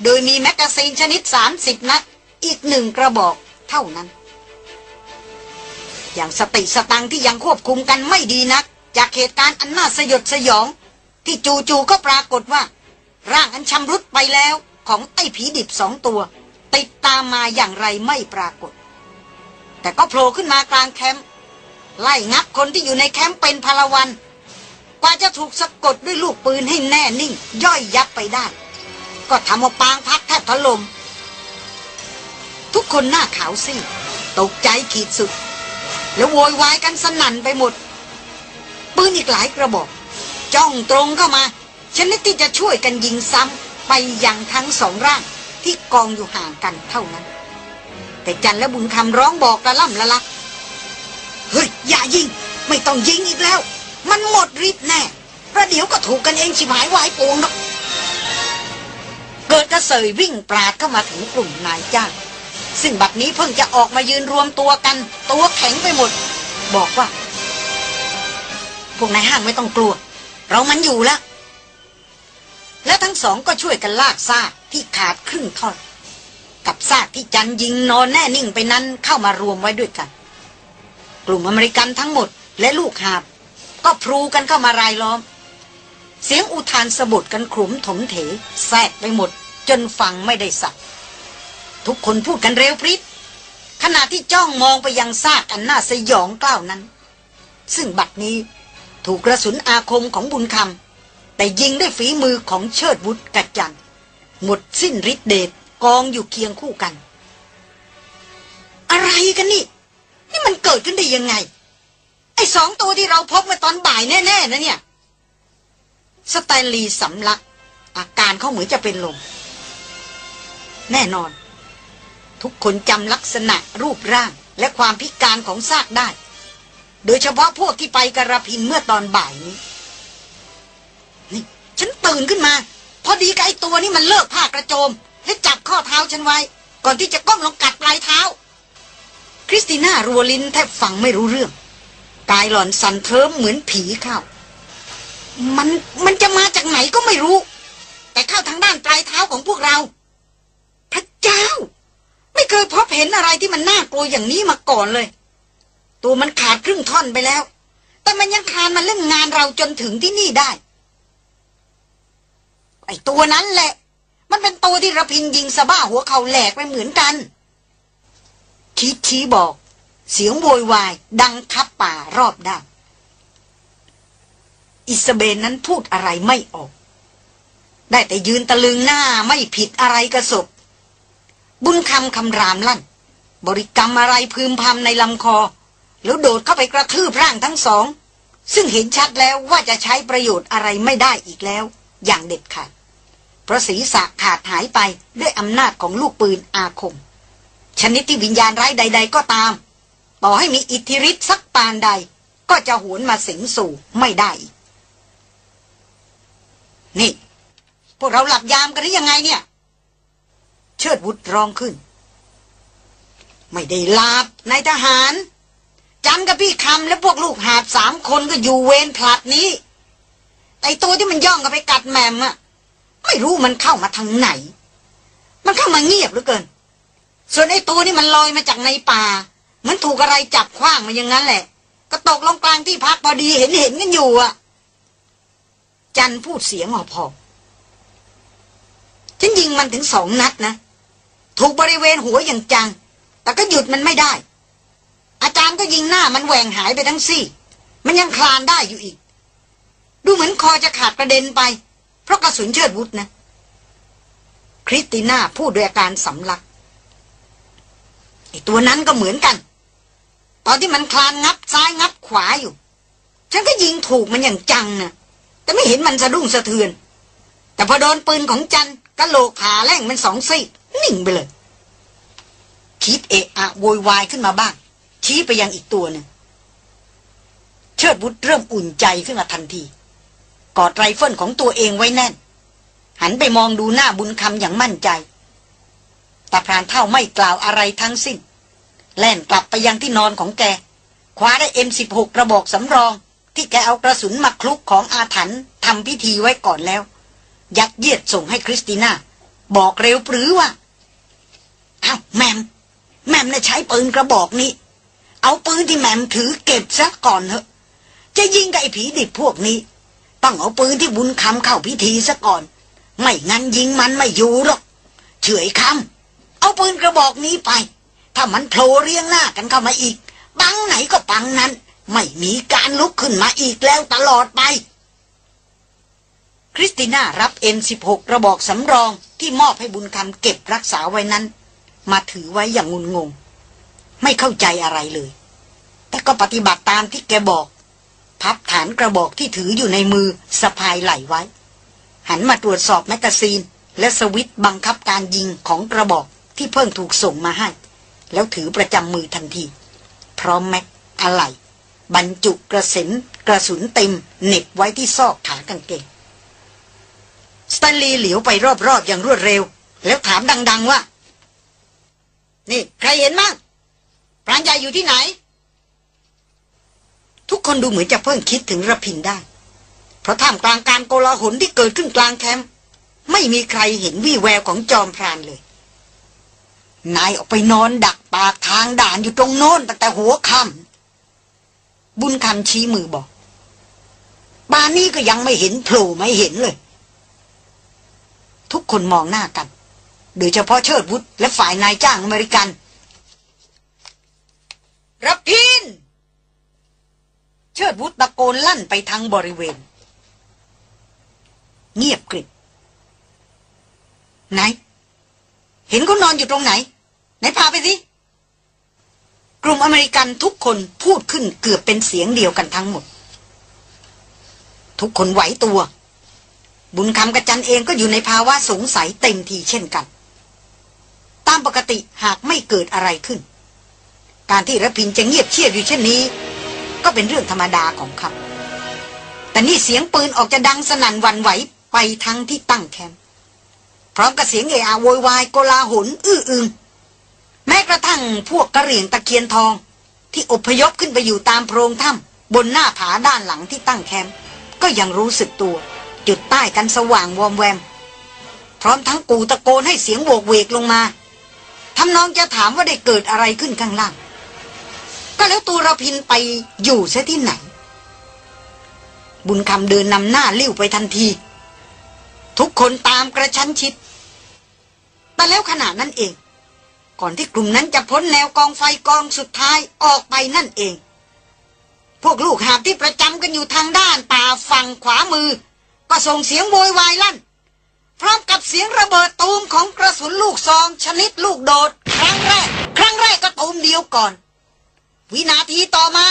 โดยมีแมกกาซีนชนิด 30 นัดอีกหนึ่งกระบอกเท่านั้น อย่างสติสตังที่ยังควบคุมกันไม่ดีนัก จากเหตุการณ์อันน่าสยดสยอง ที่จู่ๆก็ปรากฏว่า ร่างอันชำรุดไปแล้วของไอ้ผีดิบสองตัว ติดตามมาอย่างไรไม่ปรากฏ แต่ก็โผล่ขึ้นมากลางแคมป์ไล่งับคนที่อยู่ในแคมป์เป็นพัลวัน กว่าจะถูกสะกดด้วยลูกปืนให้แน่นิ่ง ย่อยยับไปได้ ก็ทำเอาปางพักแทบถล่มทุกคนหน้าขาวซีดตกใจขีดสุด แล้วโวยวายกันสนั่นไปหมด ปืนอีกหลายกระบอก จ้องตรงเข้ามาชนิดที่จะช่วยกันยิงซ้ำไปยังทั้งสองร่าง ที่กองอยู่ห่างกันเท่านั้น แต่จันและบุญคำร้องบอกกระล่ำละลักเฮ้ย อย่ายิง ไม่ต้องยิงอีกแล้ว มันหมดฤทธิ์แน่ประเดี๋ยวก็ถูกกันเองชิบหายวายปวงหรอกเกิดกระเสยวิ่งปราดเข้ามาถึงกลุ่มนายจ้างซึ่งบัดนี้เพิ่งจะออกมายืนรวมตัวกัน ตัวแข็งไปหมด บอกว่า พวกนายห้างไม่ต้องกลัว เรามันอยู่แล้ว และทั้งสองก็ช่วยกันลากซากที่ขาดครึ่งท่อน กับซากที่จันยิงนอนแน่นิ่งไปนั้นเข้ามารวมไว้ด้วยกัน กลุ่มอเมริกันทั้งหมดและลูกหาบ ก็พลูกันเข้ามารายล้อม เสียงอุทานสะบดกันขรุมถมเถแทรกไปหมด จนฟังไม่ได้สับทุกคนพูดกันเร็วพริบขณะที่จ้องมองไปยังซากอันน่าสยองกล้าวนั้น ซึ่งบัดนี้ถูกกระสุนอาคมของบุญคำ แต่ยิงด้วยฝีมือของเชิดบุตรกัจจันหมดสิ้นฤทธิเดชกองอยู่เคียงคู่กัน อะไรกันนี่ นี่มันเกิดขึ้นได้ยังไง ไอ้สองตัวที่เราพบมื่อตอนบ่ายแน่ๆนะเนี่ยสไตลีสำลัก อาการเขาเหมือนจะเป็นลม แน่นอน ทุกคนจำลักษณะรูปร่างและความพิการของซากได้ โดยเฉพาะพวกที่ไปกระพินเมื่อตอนบ่ายนี้ นี่ฉันตื่นขึ้นมา พอดีกับไอ้ตัวนี้มันเลิกผ้ากระโจม และจับข้อเท้าฉันไว้ ก่อนที่จะก้มลงกัดปลายเท้า คริสติน่ารัวลินแทบฟังไม่รู้เรื่องกายหล่อนสั่นเทิมเหมือนผีเข้า มันมันจะมาจากไหนก็ไม่รู้ แต่เข้าทางด้านปลายเท้าของพวกเรา พระเจ้า ไม่เคยพบเห็นอะไรที่มันน่ากลัวอย่างนี้มาก่อนเลย ตัวมันขาดครึ่งท่อนไปแล้ว แต่มันยังคานมาเล่นงานเราจนถึงที่นี่ได้ อ้ตัวนั้นแหละ มันเป็นตัวที่ระพินยิงสะบ้าหัวเขาแหลกไปเหมือนกัน คิดชี้บอก เสียงโวยวาย ดังคับป่ารอบด้านอิสเบนนั้นพูดอะไรไม่ออก ได้แต่ยืนตะลึงหน้าไม่ผิดอะไรกระสบบุญคำคำรามลั่น บริกรรมอะไรพึมพำในลำคอ แล้วโดดเข้าไปกระทืบร่างทั้งสอง ซึ่งเห็นชัดแล้วว่าจะใช้ประโยชน์อะไรไม่ได้อีกแล้ว อย่างเด็ดขาด ราะศีรษะขาดหายไปด้วยอำนาจของลูกปืนอาคม ชนิดที่วิญญาณร้ายใด ๆ ก็ตาม ต่อให้มีอิทธิฤทธิ์สักปานใด ก็จะหวนมาสิงสู่ไม่ได้ นี่ พวกเราหลับยามกันหรือยังไงเนี่ย เชิดวุฒร้องขึ้น ไม่ได้หลับนายทหารจันกับพี่คำและพวกลูกหาบสามคนก็อยู่เวรผลัดนี้ไอตัวที่มันย่องกันไปกัดแมมอะ ไม่รู้มันเข้ามาทางไหน มันเข้ามาเงียบเหลือเกิน ส่วนไอ้ตัวนี่มันลอยมาจากในป่า เหมือนถูกอะไรจับคว้างมาอย่างนั้นแหละ ก็ตกลงกลางที่พักพอดีเห็นเห็นกันอยู่อะ จันพูดเสียงออกพอฉันยิงมันถึงสองนัดนะ ถูกบริเวณหัวอย่างจัง แต่ก็หยุดมันไม่ได้ อาจารย์ก็ยิงหน้ามันแหว่งหายไปทั้งซี่ มันยังคลานได้อยู่อีก ดูเหมือนคอจะขาดกระเด็นไป ราะกระสุนเชิดวุฒนะ คริสติน่าพูดด้วยอาการสำลักไอตัวนั้นก็เหมือนกัน ตอนที่มันคลานงับซ้ายงับขวาอยู่ ฉันก็ยิงถูกมันอย่างจังนะแต่ไม่เห็นมันสะดุ้งสะเทือน แต่พอโดนปืนของจันกะโหลกขาแล่งมันสองซี่นิ่งไปเลย คิดเอะอะโวยวายขึ้นมาบ้าง ชี้ไปยังอีกตัวหนึ่งเชิดวุธเริ่มอุ่นใจขึ้นมาทันที กอดไรเฟิลของตัวเองไว้แน่น หันไปมองดูหน้าบุญคำอย่างมั่นใจแต่พรานเฒ่าไม่กล่าวอะไรทั้งสิ้น แล่นกลับไปยังที่นอนของแก คว้าได้เอ็มสิบหกกระบอกสำรอง ที่แกเอากระสุนมาคลุกของอาถรรพ์ทำพิธีไว้ก่อนแล้ว ยัดเยียดส่งให้คริสติน่า บอกเร็วปรื๋อว่าอ้าวแมม แมมน่ะใช้ปืนกระบอกนี้ เอาปืนที่แมมถือเก็บซะก่อนเถอะ จะยิงกับไอ้ผีดิบพวกนี้ ต้องเอาปืนที่บุญคำเข้าพิธีซะก่อน ไม่งั้นยิงมันไม่อยู่หรอก เฉยคำเอาปืนกระบอกนี้ไป ถ้ามันโผล่เรียงหน้ากันเข้ามาอีก บังไหนก็ปังนั้น ไม่มีการลุกขึ้นมาอีกแล้วตลอดไป คริสติน่ารับเอ็นสิบหกระบอกสำรองที่มอบให้บุญคำเก็บรักษาไว้นั้น มาถือไว้อย่างงุนงง ไม่เข้าใจอะไรเลย แต่ก็ปฏิบัติตามที่แกบอก พับฐานกระบอกที่ถืออยู่ในมือสะพายไหลไว้ หันมาตรวจสอบแมกกาซีน และสวิตช์บังคับการยิงของกระบอกที่เพิ่งถูกส่งมาให้ แล้วถือประจำมือทันที พร้อมแม็กอะไหล่บรรจุกระสินกระสุนเต็มเหน็บไว้ที่ซอกขากางเกงสแตนลีย์เหลียวไปรอบๆอย่างรวดเร็ว แล้วถามดัง ๆ ว่า นี่ ใครเห็นมั้งพรานใหญ่อยู่ที่ไหน ทุกคนดูเหมือนจะเพิ่งคิดถึงระพินได้ เพราะท่ามกลางการโกลาหลที่เกิดขึ้นกลางแคมป์ไม่มีใครเห็นวี่แววของจอมพรานเลย นายออกไปนอนดักปากทางด่านอยู่ตรงโน้นตั้งแต่หัวค่ำบุญคำชี้มือบอกบานนี้ก็ยังไม่เห็นโผล่ไม่เห็นเลย ทุกคนมองหน้ากัน โดยเฉพาะเชิดวุฒและฝ่ายนายจ้างอเมริกันรับพิน ชิดวุฒตะโกนลั่นไปทางบริเวณ เงียบกริบไหน เห็นเขานอนอยู่ตรงไหน ไหนพาไปสิกลุ่มอเมริกันทุกคนพูดขึ้นเกือบเป็นเสียงเดียวกันทั้งหมด ทุกคนไหวตัว บุญคำกระจันเองก็อยู่ในภาวะสงสัยเต็มทีเช่นกัน ตามปกติหากไม่เกิดอะไรขึ้น การที่ระพินจะเงียบเชียบอยู่เช่นนี้ ก็เป็นเรื่องธรรมดาของเขาแต่นี่เสียงปืนออกจะดังสนั่นวันไหวไปทั้งที่ตั้งแคมป์พร้อมกับเสียงเอะอะโวยวายโกลาหลอื้ออึงแม้กระทั่งพวกกระเหรี่ยงตะเคียนทอง ที่อพยพขึ้นไปอยู่ตามโพรงถ้ำบนหน้าผาด้านหลังที่ตั้งแคมป์ก็ยังรู้สึกตัว จุดใต้กันสว่างวอมแวม พร้อมทั้งกูตะโกนให้เสียงโวกเวกลงมาทำนองจะถามว่าได้เกิดอะไรขึ้นข้างล่าง ก็แล้วตัวเราพินไปอยู่ซะที่ไหน บุญคำเดินนำหน้าลิ้วไปทันที ทุกคนตามกระชั้นชิด แต่แล้วขณะนั้นเอง ก่อนที่กลุ่มนั้นจะพ้นแนวกองไฟกองสุดท้ายออกไปนั่นเอง พวกลูกหาบที่ประจำกันอยู่ทางด้านป่าฝั่งขวามือ ก็ส่งเสียงโวยวายลั่นพร้อมกับเสียงระเบิดตูมของกระสุนลูกซองชนิดลูกโดด ครั้งแรก ครั้งแรกก็ตูมเดียวก่อน วินาทีต่อมา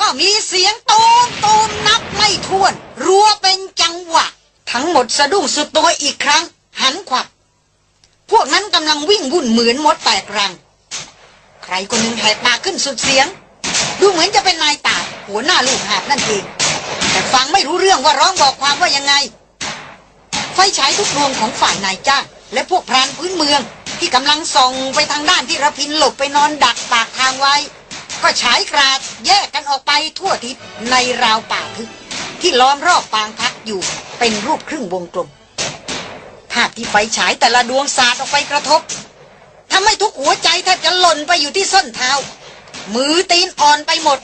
ก็มีเสียงตูมตูมนับไม่ถ้วน รัวเป็นจังหวะ ทั้งหมดสะดุ้งสุดตัวอีกครั้ง หันขวับ พวกนั้นกำลังวิ่งวุ่นเหมือนมดแตกรัง ใครคนหนึ่งแหกปากขึ้นสุดเสียง ดูเหมือนจะเป็นนายตาหัวหน้าลูกหาบนั่นเองแต่ฟังไม่รู้เรื่องว่าร้องบอกความว่ายังไง ไฟฉายทุกดวงของฝ่ายนายจ้างและพวกพรานพื้นเมืองที่กำลังส่องไปทางด้านที่ระพินหลบไปนอนดักปากทางไว้ ก็ฉายกราดแยกกันออกไปทั่วทิศในราวป่าทึบที่ล้อมรอบปางพักอยู่เป็นรูปครึ่งวงกลม ภาพที่ไฟฉายแต่ละดวงสาดออกไปกระทบทำให้ทุกหัวใจแทบจะหล่นไปอยู่ที่ส้นเท้า มือตีนอ่อนไปหมด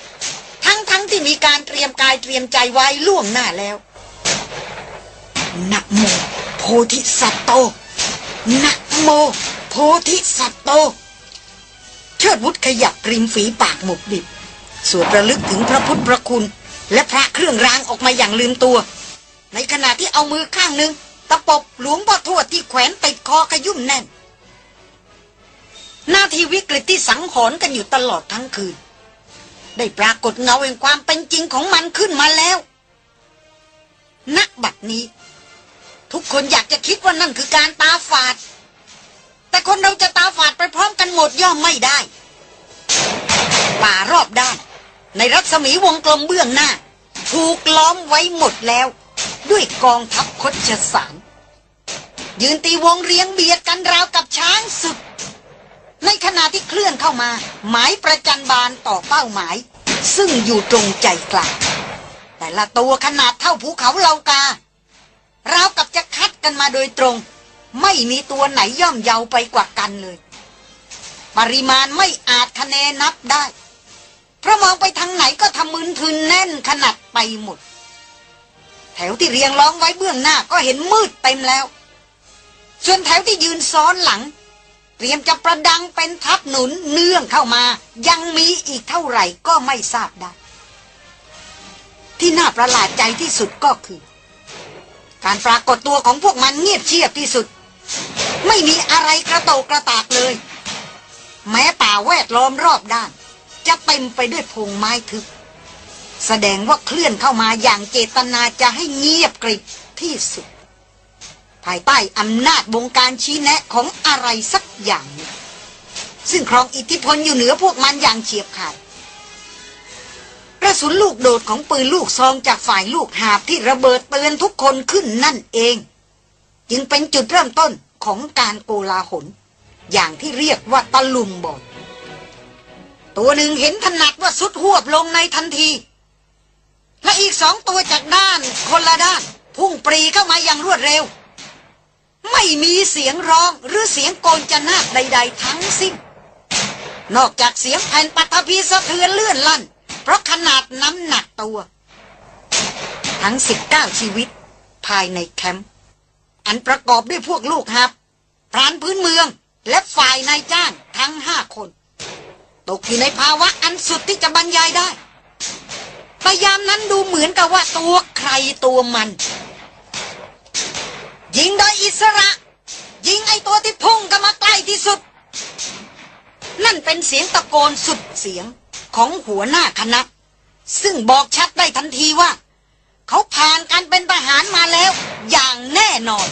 ทั้งทั้งที่มีการเตรียมกายเตรียมใจไว้ล่วงหน้าแล้วนะโมโพธิสัตโตนะโมโพธิสัตโต เชิดวุฒขยับริมฝีปากหมุบบิบสวดระลึกถึงพระพุทธพระคุณ และพระเครื่องรางออกมาอย่างลืมตัว ในขณะที่เอามือข้างหนึ่งตะปบหลวงพ่อทวดที่แขวนติดคอขยุ่มแน่น หน้าที่วิกฤตที่สังหรณ์กันอยู่ตลอดทั้งคืน ได้ปรากฏเงาแห่งความเป็นจริงของมันขึ้นมาแล้วณบัดนี้ ทุกคนอยากจะคิดว่านั่นคือการตาฝาด แต่คนเราจะตาฝาดไปพร้อมกันหมดย่อมไม่ได้ ป่ารอบด้าน ในรัศมีวงกลมเบื้องหน้า ถูกล้อมไว้หมดแล้ว ด้วยกองทัพคดชสารยืนตีวงเรียงเบียดกันราวกับช้างศึก ในขณะที่เคลื่อนเข้ามา หมายประจันบานต่อเป้าหมาย ซึ่งอยู่ตรงใจกลางแต่ละตัวขนาดเท่าภูเขาเลากา ราวกับจะคัดกันมาโดยตรง ไม่มีตัวไหนย่อมเยาไปกว่ากันเลย ปริมาณไม่อาจคะแนนนับได้ เพราะมองไปทางไหนก็ทำมึนทึนแน่นขนาดไปหมด แถวที่เรียงร้องไว้เบื้องหน้าก็เห็นมืดเต็มแล้ว ส่วนแถวที่ยืนซ้อนหลัง เตรียมจะประดังเป็นทับหนุนเนื่องเข้ามา ยังมีอีกเท่าไหร่ก็ไม่ทราบได้ ที่น่าประหลาดใจที่สุดก็คือการปรากฏตัวของพวกมันเงียบเชียบที่สุด ไม่มีอะไรกระโตกกระตากเลย แม้ป่าแวดล้อมรอบด้าน จะเต็มไปด้วยพงไม้ทึบแสดงว่าเคลื่อนเข้ามาอย่างเจตนาจะให้เงียบกริบที่สุด ภายใต้อำนาจบงการชี้แนะของอะไรสักอย่างหนึ่งซึ่งครองอิทธิพลอยู่เหนือพวกมันอย่างเฉียบขาดกระสุนลูกโดดของปืนลูกซองจากฝ่ายลูกหาบที่ระเบิดเตือนทุกคนขึ้นนั่นเอง จึงเป็นจุดเริ่มต้นของการโกลาหล อย่างที่เรียกว่าตะลุมบอดตัวหนึ่งเห็นถนัดว่าสุดหวบลงในทันที และอีกสองตัวจากด้านคนละด้าน พุ่งปรีเข้ามาอย่างรวดเร็ว ไม่มีเสียงร้องหรือเสียงโกนจนาดใด ๆ ทั้งสิ้น นอกจากเสียงแผ่นปัทภีสะเทือนเลื่อนลั่น เพราะขนาดน้ำหนักตัว ทั้ง 19 ชีวิตภายในแคมป์ อันประกอบด้วยพวกลูกหับพรานพื้นเมือง และฝ่ายนายจ้างทั้งห้าคน ตกอยู่ในภาวะอันสุดที่จะบรรยายได้พยายามนั้นดูเหมือนกับว่าตัวใครตัวมัน ยิงโดยอิสระ ยิงไอตัวที่พุ่งกันมาใกล้ที่สุด นั่นเป็นเสียงตะโกนสุดเสียงของหัวหน้าคณะ ซึ่งบอกชัดได้ทันทีว่า เขาผ่านการเป็นทหารมาแล้ว อย่างแน่นอน